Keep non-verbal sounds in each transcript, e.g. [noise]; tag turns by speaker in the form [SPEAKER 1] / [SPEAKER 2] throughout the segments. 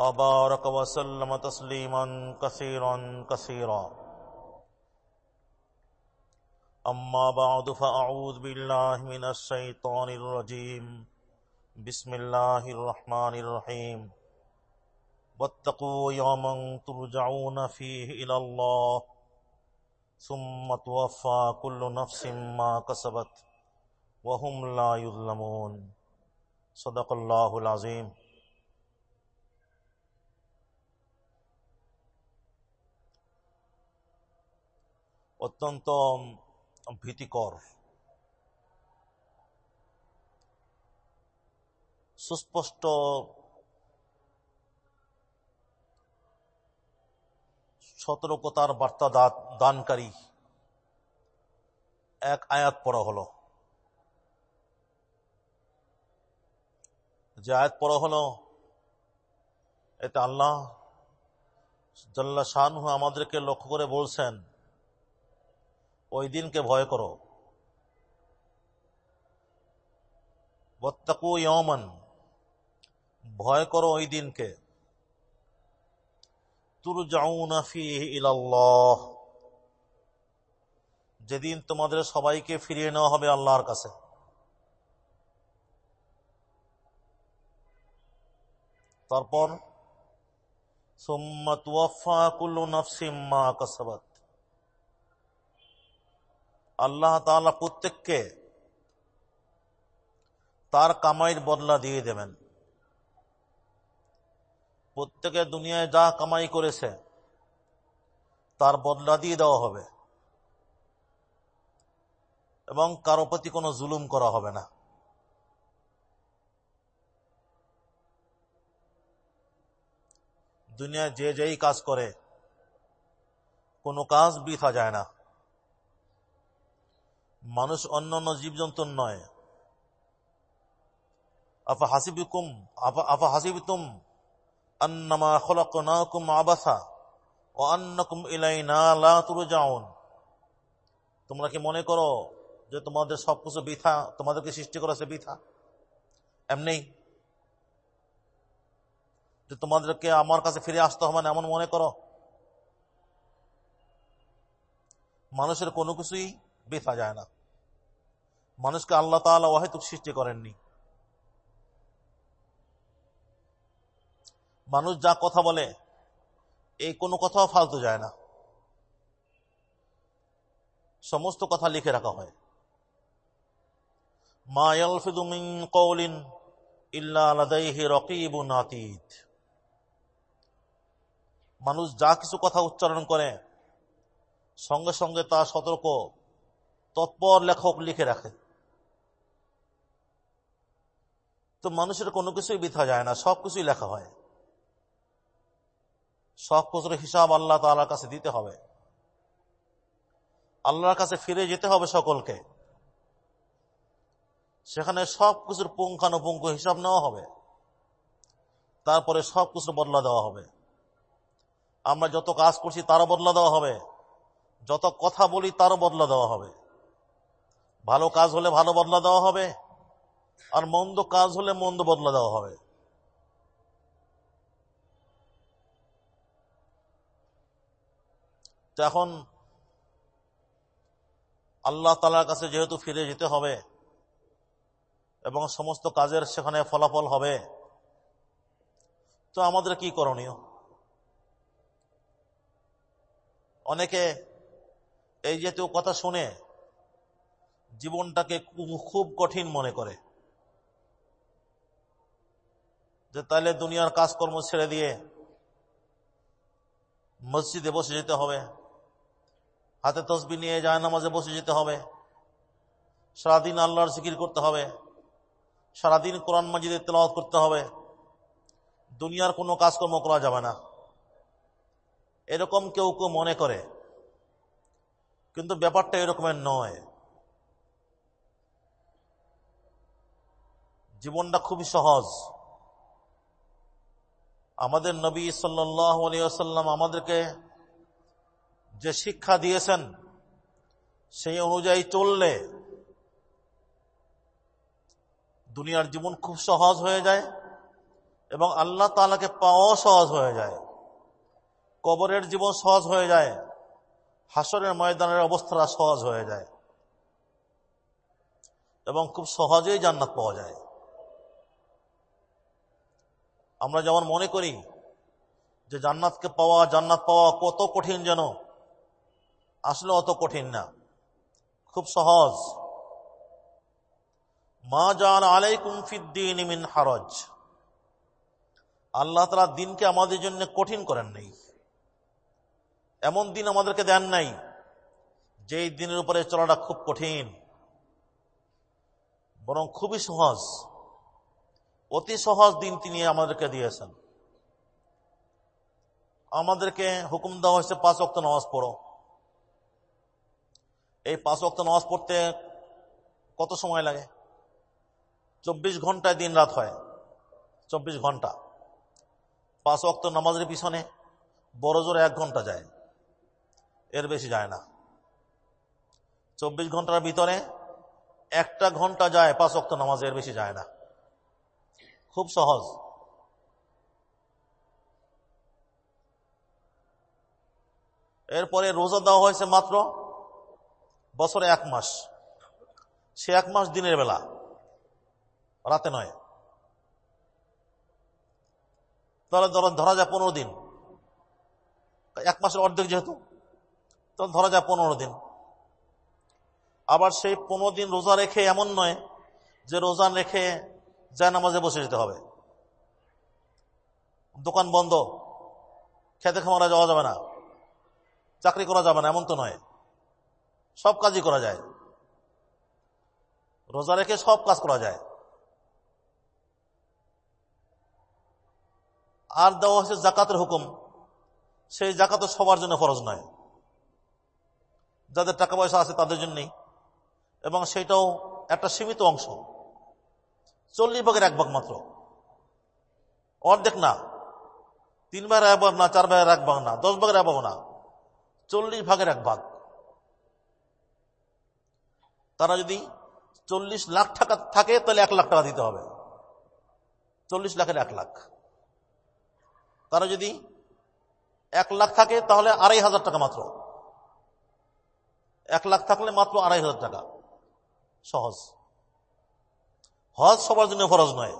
[SPEAKER 1] وبارك وسلم تسليما كثيرا كثيرا. أما بعد، فأعوذ بالله من الشيطان الرجيم. بسم الله الرحمن الرحيم. واتقوا يوما ترجعون فيه إلى الله، ثم توفى كل نفس ما كسبت، وهم لا يظلمون. صدق الله العظيم. অত্যন্ত ভীতিকর। সুস্পষ্ট সতর্কতার বার্তা দানকারী এক আয়াত পড়া হলো। যে আয়াত পড়া হলো এটা আল্লাহ জাল্লা শাহ আমাদেরকে লক্ষ্য করে বলছেন ওই দিনকে ভয় করো। বত্তাকু ইয়মান ভয় করো ওই দিনকে। যেদিন তোমাদের সবাইকে ফিরিয়ে নেওয়া হবে আল্লাহর কাছে। তারপর, সোম্মা তুয়াফা কুল্লু নফসিম্মা কাসাবাত। আল্লাহ তাআলা প্রত্যেককে তার কামাইয়ের বদলা দিয়ে দেবেন। প্রত্যেকে দুনিয়ায় যা কামাই করেছে, তার বদলা দিয়ে দেওয়া হবে। এবং কারও প্রতি কোনো জুলুম করা হবে না। দুনিয়ায় যে যেই কাজ করে, কোনো কাজ বৃথা যায় না। মানুষ অন্য অন্য জীবজন্তুর নয়। আফা হাসিবিকুম, আফা হাসিবিতুম, আন্নামা খলাকুম আবাসা, ও আন্নাকুম ইলাইনা লা তুরজাউন। তোমরা কি মনে করো যে তোমাদের সবকিছু বৃথা, তোমাদেরকে সৃষ্টি করেছে বৃথা? এমনি? যে তোমাদেরকে আমার কাছে ফিরে আসতে হবে না এমন মনে করো? মানুষের কোনো কিছুই বেথা যায় না। মানুষকে আল্লাহ তালা অহেতুক সৃষ্টি করেননি। মানুষ যা কথা বলে, এই কোনো কথাও ফালতু যায় না। সমস্ত কথা লিখে রাখা হয়। মা ইয়ালফিদুমিন কৌলিন মানুষ যা কিছু কথা উচ্চারণ করে, সঙ্গে সঙ্গে তা সতর্ক তৎপর লেখক লিখে রাখে। তো মানুষের কোনো কিছুই বিথা যায় না, সব কিছুই লেখা হয়। সব কিছুর হিসাব আল্লাহ তালার কাছে দিতে হবে। আল্লাহর কাছে ফিরে যেতে হবে সকলকে। সেখানে সব কিছুর পুঙ্খানুপুঙ্খ হিসাব নেওয়া হবে। তারপরে সব কিছুর বদলা দেওয়া হবে। আমরা যত কাজ করছি তারও বদলা দেওয়া হবে। যত কথা বলি তারও বদলা দেওয়া হবে। ভালো কাজ হলে ভালো বদলা দেওয়া হবে, আর মন্দ কাজ হলে মন্দ বদলা দেওয়া হবে। তো এখন আল্লাহ তালার কাছে যেহেতু ফিরে যেতে হবে, এবং সমস্ত কাজের সেখানে ফলাফল হবে, তো আমাদের কি করণীয়? অনেকে এই জাতীয় কথা শুনে জীবনটাকে খুব কঠিন মনে করে। যে তাহলে দুনিয়ার কাজকর্ম ছেড়ে দিয়ে মসজিদে বসে যেতে হবে, হাতে তসবি নিয়ে যায় নামাজে বসে যেতে হবে, সারাদিন আল্লাহর জিকির করতে হবে, সারাদিন কোরআন মাজিদে তেলাওয়াত করতে হবে, দুনিয়ার কোনো কাজকর্ম করা যাবে না। এরকম কেউ কেউ মনে করে, কিন্তু ব্যাপারটা এরকমের নয়। জীবনটা খুবই সহজ। আমাদের নবী সাল্লাম আমাদেরকে যে শিক্ষা দিয়েছেন, সেই অনুযায়ী চললে দুনিয়ার জীবন খুব সহজ হয়ে যায় এবং আল্লাহ তালাকে পাওয়াও সহজ হয়ে যায়। কবরের জীবন সহজ হয়ে যায়, হাসরের ময়দানের অবস্থাটা সহজ হয়ে যায় এবং খুব সহজেই জান্নাত পাওয়া যায়। আমরা যেমন মনে করি যে জান্নাতকে পাওয়া, জান্নাত পাওয়া কত কঠিন যেন, আসলে অত কঠিন না। খুব সহজ। মা জান আলাইকুম ফিদ্দিন মিন হারজ। আল্লাহ তালা দিনকে আমাদের জন্য কঠিন করেন নাই। এমন দিন আমাদেরকে দেন নাই, যেই দিনের উপরে চলাটা খুব কঠিন, বরং খুবই সহজ। অতি সহজ দিন তিনি আমাদেরকে দিয়েছেন। আমাদেরকে হুকুম দেওয়া হয়েছে, পাঁচ অক্ত নামাজ পড়ো। এই পাঁচ অক্ত নামাজ পড়তে কত সময় লাগে? চব্বিশ ঘন্টায় দিন রাত হয়। চব্বিশ ঘণ্টা। পাঁচ অক্ত নামাজের পিছনে বড় জোরে এক ঘণ্টা যায়। এর বেশি যায় না। চব্বিশ ঘণ্টার ভিতরে একটা ঘণ্টা যায়, পাঁচ অক্ত নামাজ, এর বেশি যায় না। খুব সহজ। এরপরে রোজা দেওয়া হয়েছে মাত্র বছরে এক মাস। সে এক মাস দিনের বেলা, রাতে নয়। তাহলে ধরা যায় পনেরো দিন। এক মাসের অর্ধেক যেহেতু, তাহলে ধরা যায় পনেরো দিন। আবার সেই পনেরো দিন রোজা রেখে এমন নয় যে রোজা রেখে যায় নামাজে বসে যেতে হবে। দোকান বন্ধ, খেতে খামারা যাওয়া যাবে না, চাকরি করা যাবে না, এমন তো নয়। সব কাজই করা যায়। রোজা রেখে সব কাজ করা যায়। আর দেওয়া হচ্ছে জাকাতের হুকুম। সেই জাকাত সবার জন্য ফরজ নয়। যাদের টাকা পয়সা আছে তাদের জন্যই। এবং সেটাও একটা সীমিত অংশ। চল্লিশ ভাগের এক ভাগ মাত্র। অর্ধেক না। তিন ভাগের এক ভাগ না, চার ভাগের এক ভাগ না, দশ ভাগের এক ভাগ না। চল্লিশ ভাগের এক ভাগ। তারা যদি চল্লিশ লাখ টাকা থাকে, তাহলে এক লাখ টাকা দিতে হবে। চল্লিশ লাখের এক লাখ। তারা যদি এক লাখ থাকে, তাহলে আড়াই হাজার টাকা মাত্র। এক লাখ থাকলে মাত্র আড়াই হাজার টাকা। সহজ। হজ সবার জন্য ফরজ নয়।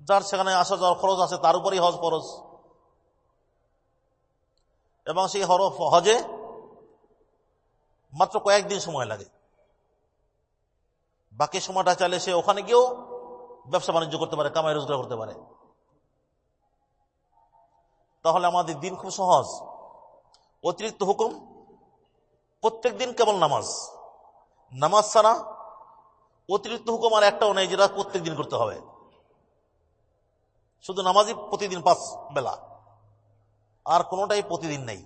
[SPEAKER 1] যার সেখানে আসা যাওয়ার খরচ আছে, তার উপরেই হজ ফরজ। এবং সেই হরফ হজে মাত্র কয়েকদিন সময় লাগে। বাকি সময়টা চাইলে সে ওখানে গিয়েও ব্যবসা বাণিজ্য করতে পারে, কামাই রোজগার করতে পারে। তাহলে আমাদের দিন খুব সহজ। অতিরিক্ত হুকুম প্রত্যেক দিন কেবল নামাজ। নামাজ ছাড়া অতিরিক্ত হুকুম আর একটাও নেই, যেটা প্রত্যেক দিন করতে হবে। শুধু নামাজই প্রতিদিন পাঁচ বেলা। আর কোনোটাই প্রতিদিন নেই।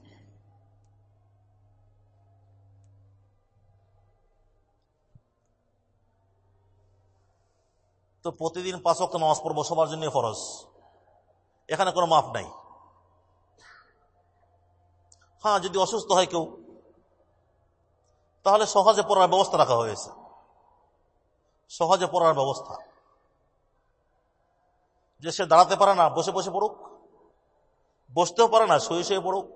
[SPEAKER 1] তো প্রতিদিন পাঁচ অক্ট নামাজ পড়ব, সবার জন্য ফরজ। এখানে কোনো মাফ নাই। হ্যাঁ যদি অসুস্থ হয় কেউ, তাহলে সহজে পড়ার ব্যবস্থা রাখা হয়েছে। সহজে পড়ার ব্যবস্থা। যে সে দাঁড়াতে পারে না, বসে বসে পড়ুক। বসতেও পারে না, শুয়ে শুয়ে পড়ুক।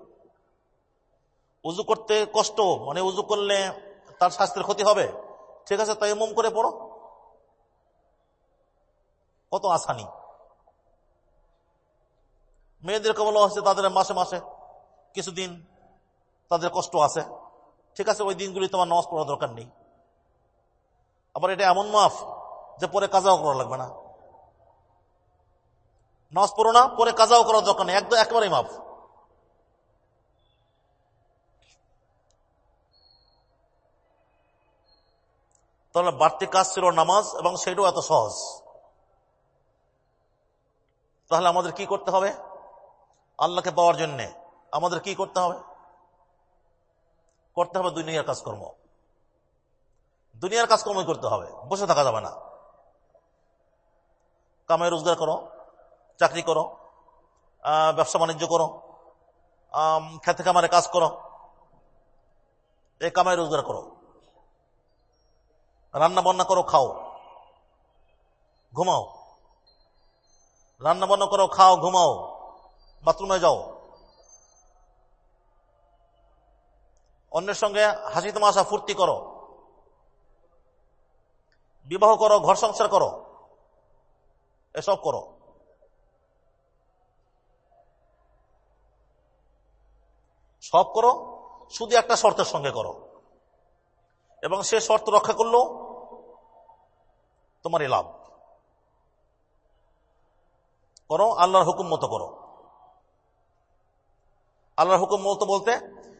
[SPEAKER 1] উজু করতে কষ্ট মানে উজু করলে তার স্বাস্থ্যের ক্ষতি হবে। ঠিক আছে, তাই মম করে পড়ো। কত আসানি। মেয়েদের বলা হচ্ছে তাদের মাসে মাসে, কিছুদিন তাদের কষ্ট আছে। ঠিক আছে, ওই দিনগুলি তোমার নামাজ পড়ার দরকার নেই। আবার এটা এমন মাফ যে পরে কাজাও করা লাগবে না। নামাজ পড়ো না, পরে কাজাও করার দরকার নেই, একদম একেবারেই মাফ। তাহলে বাড়তি কাজ ছিল নামাজ এবং সেটাও এত সহজ। তাহলে আমাদের কি করতে হবে? আল্লাহকে পাওয়ার জন্যে আমাদের কি করতে হবে? করতে হবে দুনিয়ার কাজকর্ম। দুনিয়ার কাজকর্ম করতে হবে, বসে থাকা যাবে না। কামাই রোজগার করো, চাকরি করো ব্যবসা বাণিজ্য করো খেতে খামারে কাজ করো, এই কামাই রোজগার করো। রান্না বান্না করো, খাও, ঘুমাও। রান্না বান্না করো, খাও, ঘুমাও, বাথরুমে যাও। অন্যের সঙ্গে হাসি তামাশা ফুর্তি করো। বিবাহ করো, ঘর সংসার করো। এসব করো। সব করো, শুধু একটা শর্তের সঙ্গে করো। এবং সে শর্ত রক্ষা করলেও তোমারই লাভ। করো, আল্লাহর হুকুম মতো করো। আল্লাহর হুকুম মতো বলতে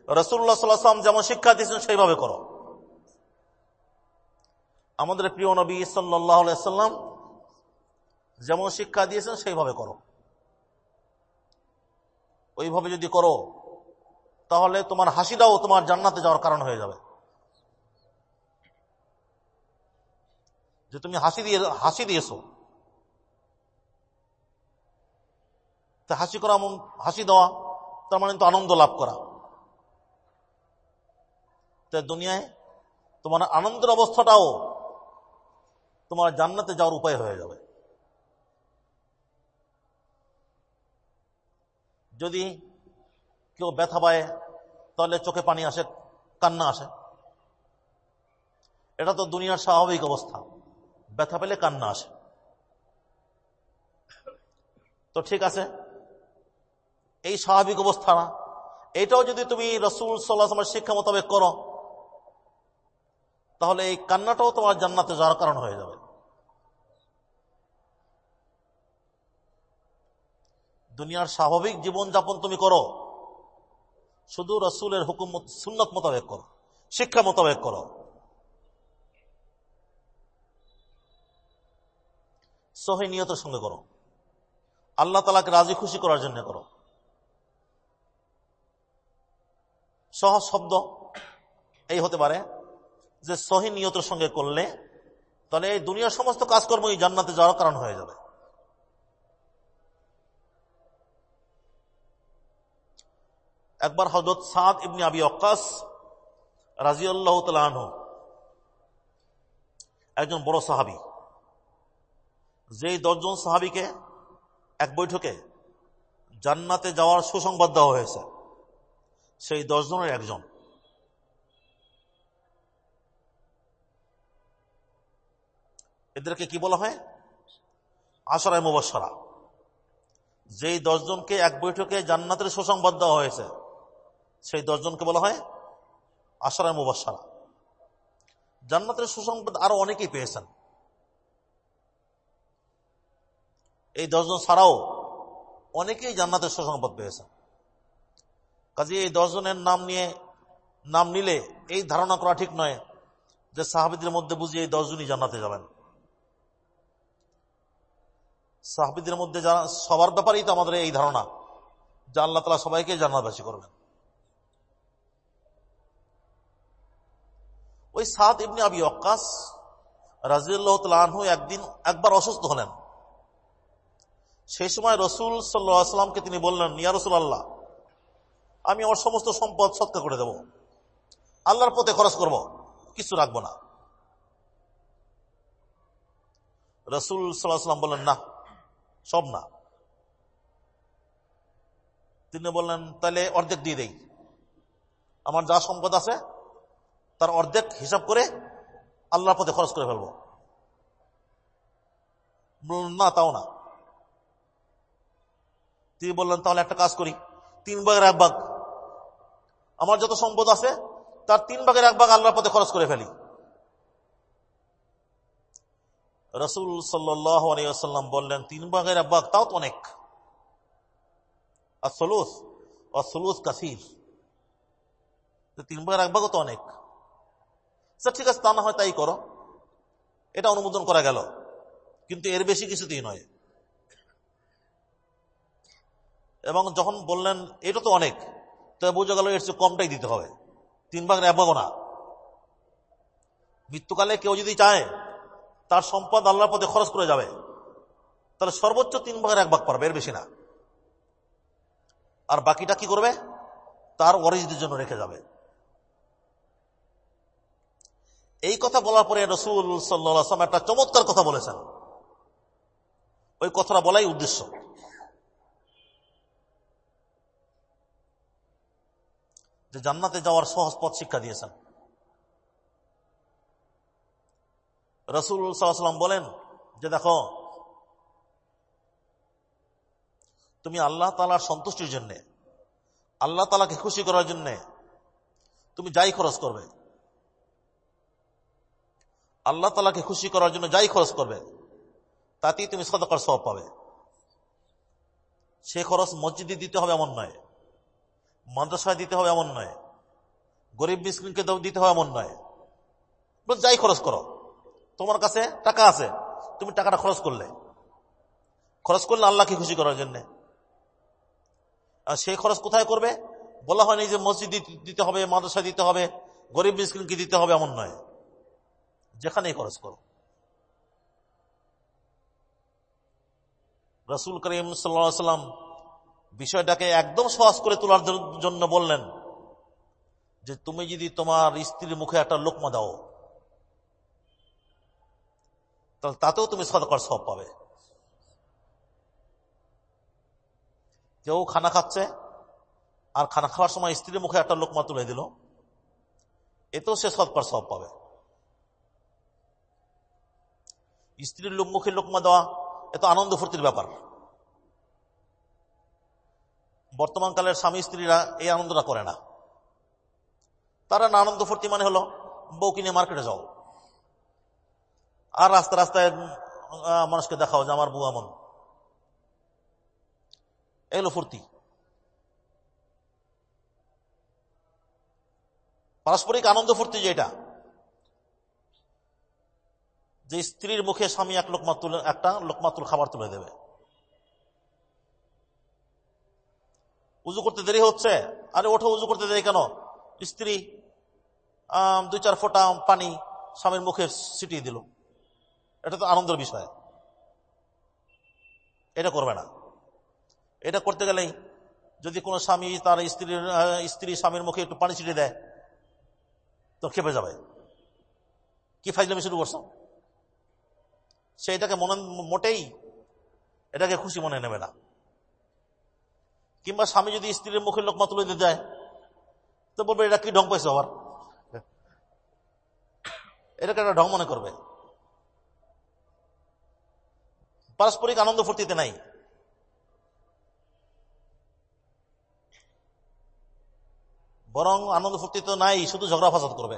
[SPEAKER 1] রসুল্লাহ সাল্লাম যেমন শিক্ষা দিয়েছেন, সেইভাবে করো। আমাদের প্রিয় নবী সাল্লাম যেমন শিক্ষা দিয়েছেন, সেইভাবে করো। ওইভাবে যদি করো, তাহলে তোমার হাসিটাও তোমার জান্নাতে যাওয়ার কারণ হয়ে যাবে। যে তুমি হাসি দিয়ে, হাসি দিয়েছ। তা হাসি করা হাসি দেওয়া, তার মানে তো আনন্দ লাভ করা। তাই দুনিয়ায় তোমার আনন্দের অবস্থাটাও তোমার জান্নাতে যাওয়ার উপায় হয়ে যাবে। যদি কেউ ব্যথা পায়, তাহলে চোখে পানি আসে, কান্না আসে। এটা তো দুনিয়ার স্বাভাবিক অবস্থা। ব্যথা পেলে কান্না আসে। তো ঠিক আছে, এই স্বাভাবিক অবস্থা না। এটাও যদি তুমি রসুল সাল্লাহামের শিক্ষা মোতাবেক করো, তাহলে এই কান্নাটাও তোমার জান্নাতে যাওয়ার কারণ হয়ে যাবে। দুনিয়ার স্বাভাবিক জীবনযাপন তুমি করো। শুধু রসুলের হুকুম সুন্নত মোতাবেক করো। শিক্ষা মোতাবেক করো। সহি নিয়তের সঙ্গে করো। আল্লাহ তালাকে রাজি খুশি করার জন্য করো। সহজ শব্দ এই হতে পারে যে সহি নিয়তের সঙ্গে করলে তাহলে এই দুনিয়ার সমস্ত কাজকর্মই জান্নাতে যাওয়ার কারণ হয়ে যাবে। একবার হজরত সাদ ইবনি আবি অক্কাস রাজিউল্লাহ তালহ একজন বড় সাহাবি, যেই দশজন সাহাবিকে এক বৈঠকে জান্নাতে যাওয়ার সুসংবাদ দেওয়া হয়েছে, সেই দশজনের একজন। এদেরকে কি বলা হয়? আশরায় মুবাসরা যেই দশজনকে এক বৈঠকে জান্নাতের সুসংবাদ দেওয়া হয়েছে সেই দশজনকে বলা হয় আশরায় মুবাসারা জান্নাতের সুসংবাদ আরও অনেকেই পেয়েছেন। এই দশজন ছাড়াও অনেকেই জান্নাতের সুসংবাদ পেয়েছেন। কাজে এই দশজনের নাম নিয়ে, নাম নিলে এই ধারণা করা ঠিক নয় যে সাহাবিদের মধ্যে বুঝি এই দশজনই জান্নাতে যাবেন। সাহাবিদের মধ্যে সবার ব্যাপারেই তো আমাদের এই ধারণা যে আল্লাহ তালা সবাইকে জান্নাতবাসী করবেন। ওই সাত ইবনি আবি অক্কাস রাজিউল্লাহ একদিন একবার অসুস্থ হলেন। সেই সময় রসুল সাল্লামকে তিনি বললেন, ইয়া রসুল আল্লাহ আমি আমার সমস্ত সম্পদ সৎকা করে দেব। আল্লাহর পথে খরচ করব, কিছু রাখব না। রসুল সাল্লাহাম বললেন, না, সব না। তিনি বললেন, তাহলে অর্ধেক দিয়ে দেই। আমার যা সম্পদ আছে তার অর্ধেক হিসাব করে আল্লাহর পথে খরচ করে ফেলব। না, তাও না। তিনি বললেন, তাহলে একটা কাজ করি, তিন ভাগের এক ভাগ। আমার যত সম্পদ আছে, তার তিন ভাগের এক ভাগ আল্লাহর পথে খরচ করে ফেলি। রসুল সাল্লাম বললেন, তিন ভাগের এক ভাগ, তাও তো অনেক। আর সলুস আর কাসির। তিন ভাগের এক ভাগও তো অনেক। স্যার, ঠিক আছে, তা না হয় তাই করো। এটা অনুমোদন করা গেল। কিন্তু এর বেশি কিছুতেই নয়। এবং যখন বললেন, এটা তো অনেক তবে বোঝা গেল এর চেয়ে কমটাই দিতে হবে। তিন এক ভাগও না। মৃত্যুকালে কেউ যদি চায়, তার সম্পদ আল্লাহর পথে খরচ করে যাবে। তাহলে সর্বোচ্চ তিন ভাগের এক ভাগ পারবে, এর বেশি না। আর বাকিটা কি করবে? তার ওয়ারিসদের জন্য রেখে যাবে। এই কথা বলার পরে রসুল সাল্লাম একটা চমৎকার কথা বলেছেন। ওই কথাটা বলাই উদ্দেশ্য। যে জান্নাতে যাওয়ার সহজ পথ শিক্ষা দিয়েছেন। রসুল সাল্লাম বলেন যে, দেখো, তুমি আল্লাহ তালার সন্তুষ্টির জন্যে, আল্লাহ তালাকে খুশি করার জন্যে তুমি যাই খরচ করবে আল্লাহ তালাকে খুশি করার জন্য যাই খরচ করবে, তাতেই তুমি সদকার সব পাবে। সে খরচ মসজিদে দিতে হবে এমন নয়, মাদ্রাসায় দিতে হবে এমন নয়, গরিব মিসকিনকে দিতে হবে এমন নয়। যাই খরচ করো, তোমার কাছে টাকা আছে, তুমি টাকাটা খরচ করলে। খরচ করলে আল্লাহকে খুশি করার জন্য। আর সেই খরচ কোথায় করবে? বলা হয়নি যে মসজিদ দিতে হবে মাদ্রাসা দিতে হবে, গরিব মিসকিনকে দিতে হবে এমন নয়। যেখানেই খরচ করো। রসুল করিম সাল্লাম বিষয়টাকে একদম সহজ করে তোলার জন্য বললেন যে, তুমি যদি তোমার স্ত্রীর মুখে একটা লোকমা দাও, তাহলে তাতেও তুমি সদকার সব পাবে। কেউ খানা খাচ্ছে, আর খানা খাওয়ার সময় স্ত্রীর মুখে একটা লোকমা তুলে দিল, এতেও সে সৎকার সব পাবে। স্ত্রীর লোক মুখে লোকমা দেওয়া, এত আনন্দ ফুর্তির ব্যাপার। বর্তমানকালের স্বামী স্ত্রীরা এই আনন্দটা করে না। তারা না আনন্দ ফুর্তি মানে হলো বউ কিনে মার্কেটে যাও। আর রাস্তা রাস্তায় মানুষকে দেখাও যে আমার বউ এমন। এগুলো ফুর্তি। পারস্পরিক আনন্দ ফুর্তি যেটা যে স্ত্রীর মুখে স্বামী এক লোকমা তুলে, একটা লোকমাতুল খাবার তুলে দেবে। উজু করতে দেরি হচ্ছে? আরে ওঠো, উজু করতে দেরি কেন? স্ত্রী দুই চার ফোঁটা পানি স্বামীর মুখে ছিটিয়ে দিল। এটা তো আনন্দের বিষয়। এটা করবে না। এটা করতে গেলেই যদি কোনো স্বামী তার স্ত্রীর স্ত্রী স্বামীর মুখে একটু পানি ছিটিয়ে দেয়, তো খেপে যাবে। কি ফাইজলামি শুরু করছ? সে এটাকে মনে, মোটেই এটাকে খুশি মনে নেবে না। কিংবা স্বামী যদি স্ত্রীর মুখের লোকমা তুলে দিতে যায়, তো বলবে, এটা কি ঢং পাইছে আবার? এটাকে একটা ঢং মনে করবে। পারস্পরিক আনন্দ ফুর্তিতে নাই। বরং আনন্দ ফুর্তি তো নাই, শুধু ঝগড়া ফাসাদ করবে।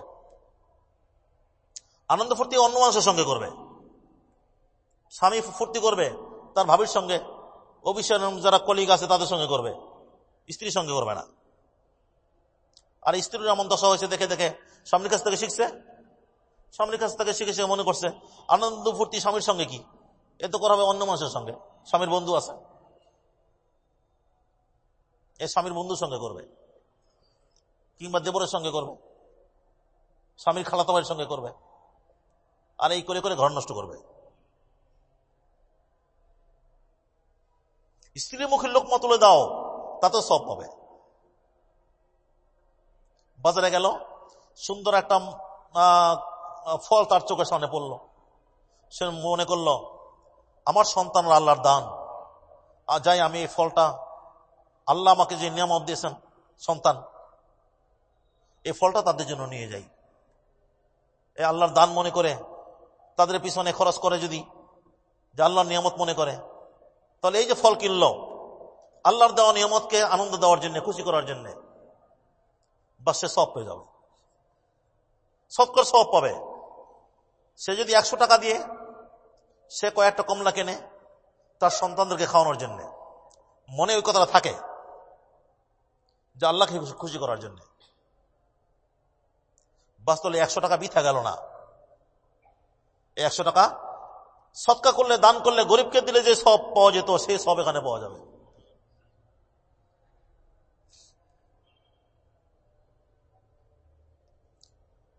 [SPEAKER 1] আনন্দ ফুর্তি অন্য মানুষের সঙ্গে করবে। স্বামী ফুর্তি করবে, তার ভাবির সঙ্গে অফিসের যারা কলিগ আছে তাদের সঙ্গে করবে। স্ত্রীর সঙ্গে করবে না। আর স্ত্রীর এমন দশা হয়েছে, দেখে দেখে স্বামীর কাছ থেকে শিখছে। স্বামীর কাছ থেকে শিখে সে মনে করছে, আনন্দ ফুর্তি স্বামীর সঙ্গে কি? এ তো করা হবে অন্য মানুষের সঙ্গে, স্বামীর বন্ধু আছে। এ স্বামীর বন্ধুর সঙ্গে করবে। কিংবা দেবরের সঙ্গে করবে। স্বামীর খালাতো ভাইয়ের সঙ্গে করবে। আর এই করে করে ঘর নষ্ট করবে। স্ত্রীর মুখের লোকমা তুলে দাও তাতে সব পাবে। বাজারে গেল, সুন্দর একটা ফল তার চোখের সামনে পড়ল। সে মনে করল, আমার সন্তান আল্লাহর দান। আর যাই আমি এই ফলটা, আল্লাহ আমাকে যে নিয়ামত দিয়েছেন সন্তান, এই ফলটা তাদের জন্য নিয়ে যাই। এই আল্লাহর দান মনে করে, তাদের পিছনে খরচ করে যদি, যে আল্লাহর নিয়ামত মনে করে তাহলে এই যে ফল কিনল, আল্লাহর দেওয়া নিয়ামতকে আনন্দ দেওয়ার জন্য, খুশি করার জন্য বা সে সব পেয়ে যাবে। সৎকর সব পাবে। সে যদি একশো টাকা দিয়ে সে কয়েকটা কমলা কেনে তার সন্তানদেরকে খাওয়ানোর জন্য, মনে ওই কথাটা থাকে যে আল্লাহকে খুশি করার জন্য। বাস্তলে একশো টাকা বিথা গেল না। একশো টাকা সৎকা করলে, দান করলে, গরিবকে দিলে যে সব পাওয়া যেত, সে সব এখানে পাওয়া যাবে।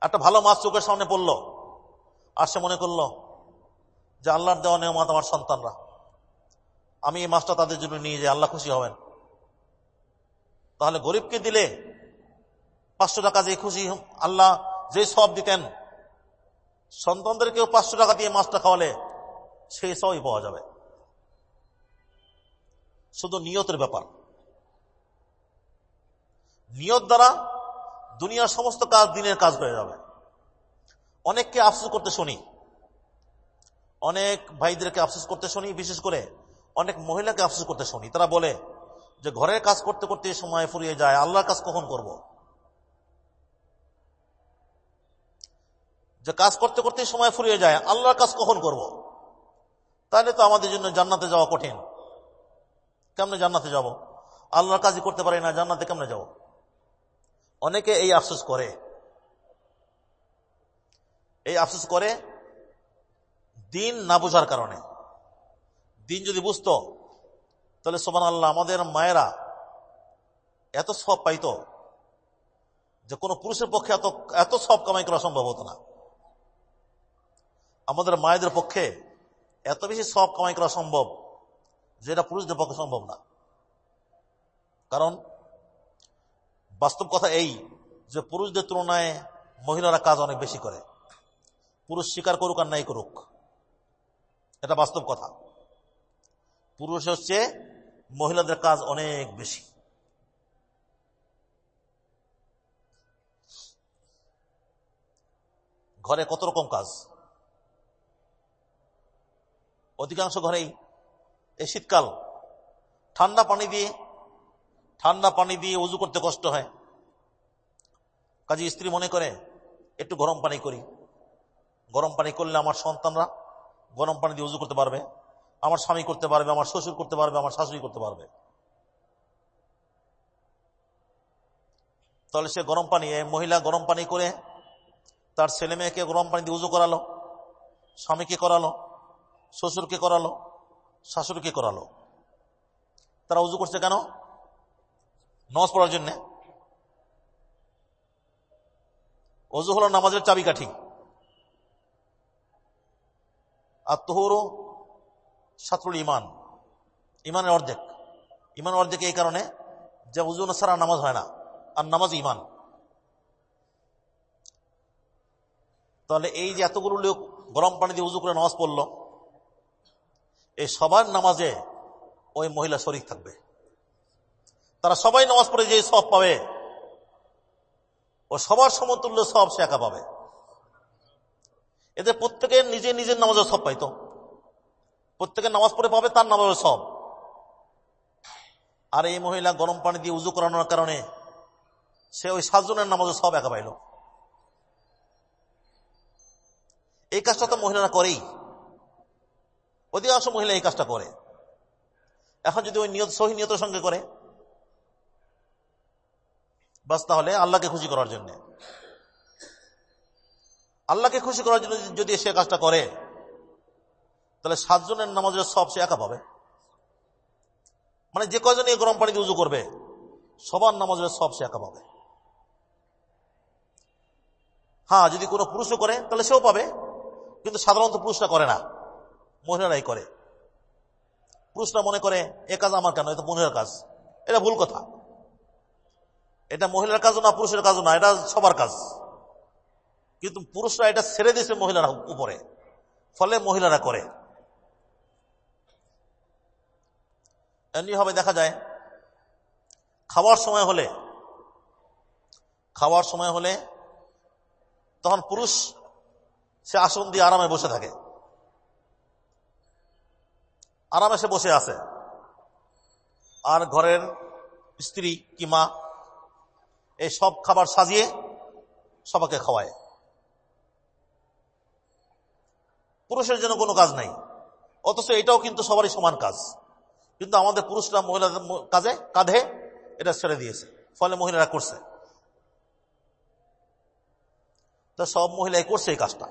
[SPEAKER 1] একটা ভালো মাছ চোখের সামনে পড়ল, আর সে মনে করল যে আল্লাহর দেওয়া নিয়মাত আমার সন্তানরা। আমি এই মাছটা তাদের জন্য নিয়ে যাই, আল্লাহ খুশি হবেন। তাহলে গরিবকে দিলে পাঁচশো টাকা যে খুশি আল্লাহ যে সব দিতেন, সন্তানদেরকেও পাঁচশো টাকা দিয়ে মাছটা খাওয়ালে সেই সবই পাওয়া যাবে। শুধু নিয়তের ব্যাপার। নিয়ত দ্বারা দুনিয়ার সমস্ত কাজ দিনের কাজ হয়ে যাবে। অনেককে আফসোস করতে শুনি। অনেক ভাইদেরকে আফসোস করতে শুনি, বিশেষ করে অনেক মহিলাকে আফসোস করতে শুনি। তারা বলে যে, ঘরের কাজ করতে করতে সময় ফুরিয়ে যায়, আল্লাহর কাজ কখন করব। যে, কাজ করতে করতে সময় ফুরিয়ে যায়, আল্লাহর কাজ কখন করব। তাহলে তো আমাদের জন্য জান্নাতে যাওয়া কঠিন। কেমনে জান্নাতে যাব? আল্লাহর কাজই করতে পারি না, জান্নাতে কেমনে যাব? অনেকে এই আফসোস করে। এই আফসোস করে দিন না বোঝার কারণে। দিন যদি বুঝতো, তাহলে সোমান আল্লাহ আমাদের মায়েরা এত সব পাইত যে কোনো পুরুষের পক্ষে এত এত সব কামাই করা সম্ভব হতো না। আমাদের মায়েদের পক্ষে এত বেশি সব কামাই করা সম্ভব যেটা পুরুষদের পক্ষে সম্ভব না। কারণ বাস্তব কথা এই যে পুরুষদের তুলনায় মহিলারা কাজ অনেক বেশি করে। পুরুষ স্বীকার করুক আর নাই করুক, এটা বাস্তব কথা। পুরুষ হচ্ছে মহিলাদের কাজ অনেক বেশি। ঘরে কত রকম কাজ? অধিকাংশ ঘরেই এই শীতকাল। ঠান্ডা পানি দিয়ে, ঠান্ডা পানি দিয়ে উজু করতে কষ্ট হয়। কাজে স্ত্রী মনে করে, একটু গরম পানি করি। গরম পানি করলে আমার সন্তানরা গরম পানি দিয়ে উজু করতে পারবে। আমার স্বামী করতে পারবে, আমার শ্বশুর করতে পারবে, আমার শাশুড়ি করতে পারবে। তাহলে সে গরম পানি মহিলা গরম পানি করে, তার ছেলে মেয়েকে গরম পানি দিয়ে উজু করালো, স্বামীকে করালো শ্বশুরকে করালো, শাশুড়িকে করালো। তারা উজু করছে কেন? নজ পড়ার জন্য। অজু হলো নামাজের চাবিকাঠি। আর তোহরও সাতরুল ইমান, ইমানের অর্ধেক। ইমান অর্ধেক এই কারণে যে উজু সারা নামাজ হয় না, আর নামাজ ইমান। তাহলে এই যে এতগুলো লোক গরম পানি দিয়ে উজু করে নামাজ পড়ল এই সবার নামাজে ওই মহিলা শরিক থাকবে। তারা সবাই নামাজ পড়ে যে সব পাবে। ও সবার সমতুল্য সব সে একা পাবে। এদের প্রত্যেকে নিজে নিজের নামাজের সব পাইতো। প্রত্যেকে নামাজ পড়ে পাবে, তার নামাজের সব। আর এই মহিলা গরম পানি দিয়ে উজু করানোর কারণে সে ওই সাতজনের নামাজের সব একা পাইল। এই কাজটা তো মহিলারা করেই। অধিকাংশ মহিলা এই কাজটা করে। এখন যদি ওই নিয়ত, সহি নিয়তের সঙ্গে করে, বাস তাহলে আল্লাহকে খুশি করার জন্য। আল্লাহকে খুশি করার জন্য যদি সে কাজটা করে, তাহলে সাতজনের নামাজের সব সে একা পাবে। মানে যে কয়জন এই গরম পানিতে উজু করবে, সবার নামাজের সব সে একা পাবে। হ্যাঁ যদি কোনো পুরুষও করে, তাহলে সেও পাবে, কিন্তু সাধারণত পুরুষরা করে না। মহিলারাই করে। পুরুষরা মনে করে, এ কাজ আমার কেন? এটা মহিলার কাজ। এটা ভুল কথা। এটা মহিলার কাজও না, পুরুষের কাজও না, এটা সবার কাজ। কিন্তু পুরুষরা এটা ছেড়ে দিয়েছে মহিলার উপরে। ফলে মহিলারা করে। এমনিভাবে দেখা যায়, খাওয়ার সময় হলে, খাওয়ার সময় হলে তখন পুরুষ সে আসন দিয়ে আরামে বসে থাকে। আরামে সে বসে আছে। আর ঘরের স্ত্রী কি মা, এই সব খাবার সাজিয়ে সবাকে খাওয়ায়। পুরুষের জন্য কোনো কাজ নাই। অথচ এটাও কিন্তু সবারই সমান কাজ। কিন্তু আমাদের পুরুষরা মহিলাদের কাজে কাঁধে এটা ছেড়ে দিয়েছে। ফলে মহিলারা করছে। তা সব মহিলাই করছে এই কাজটা।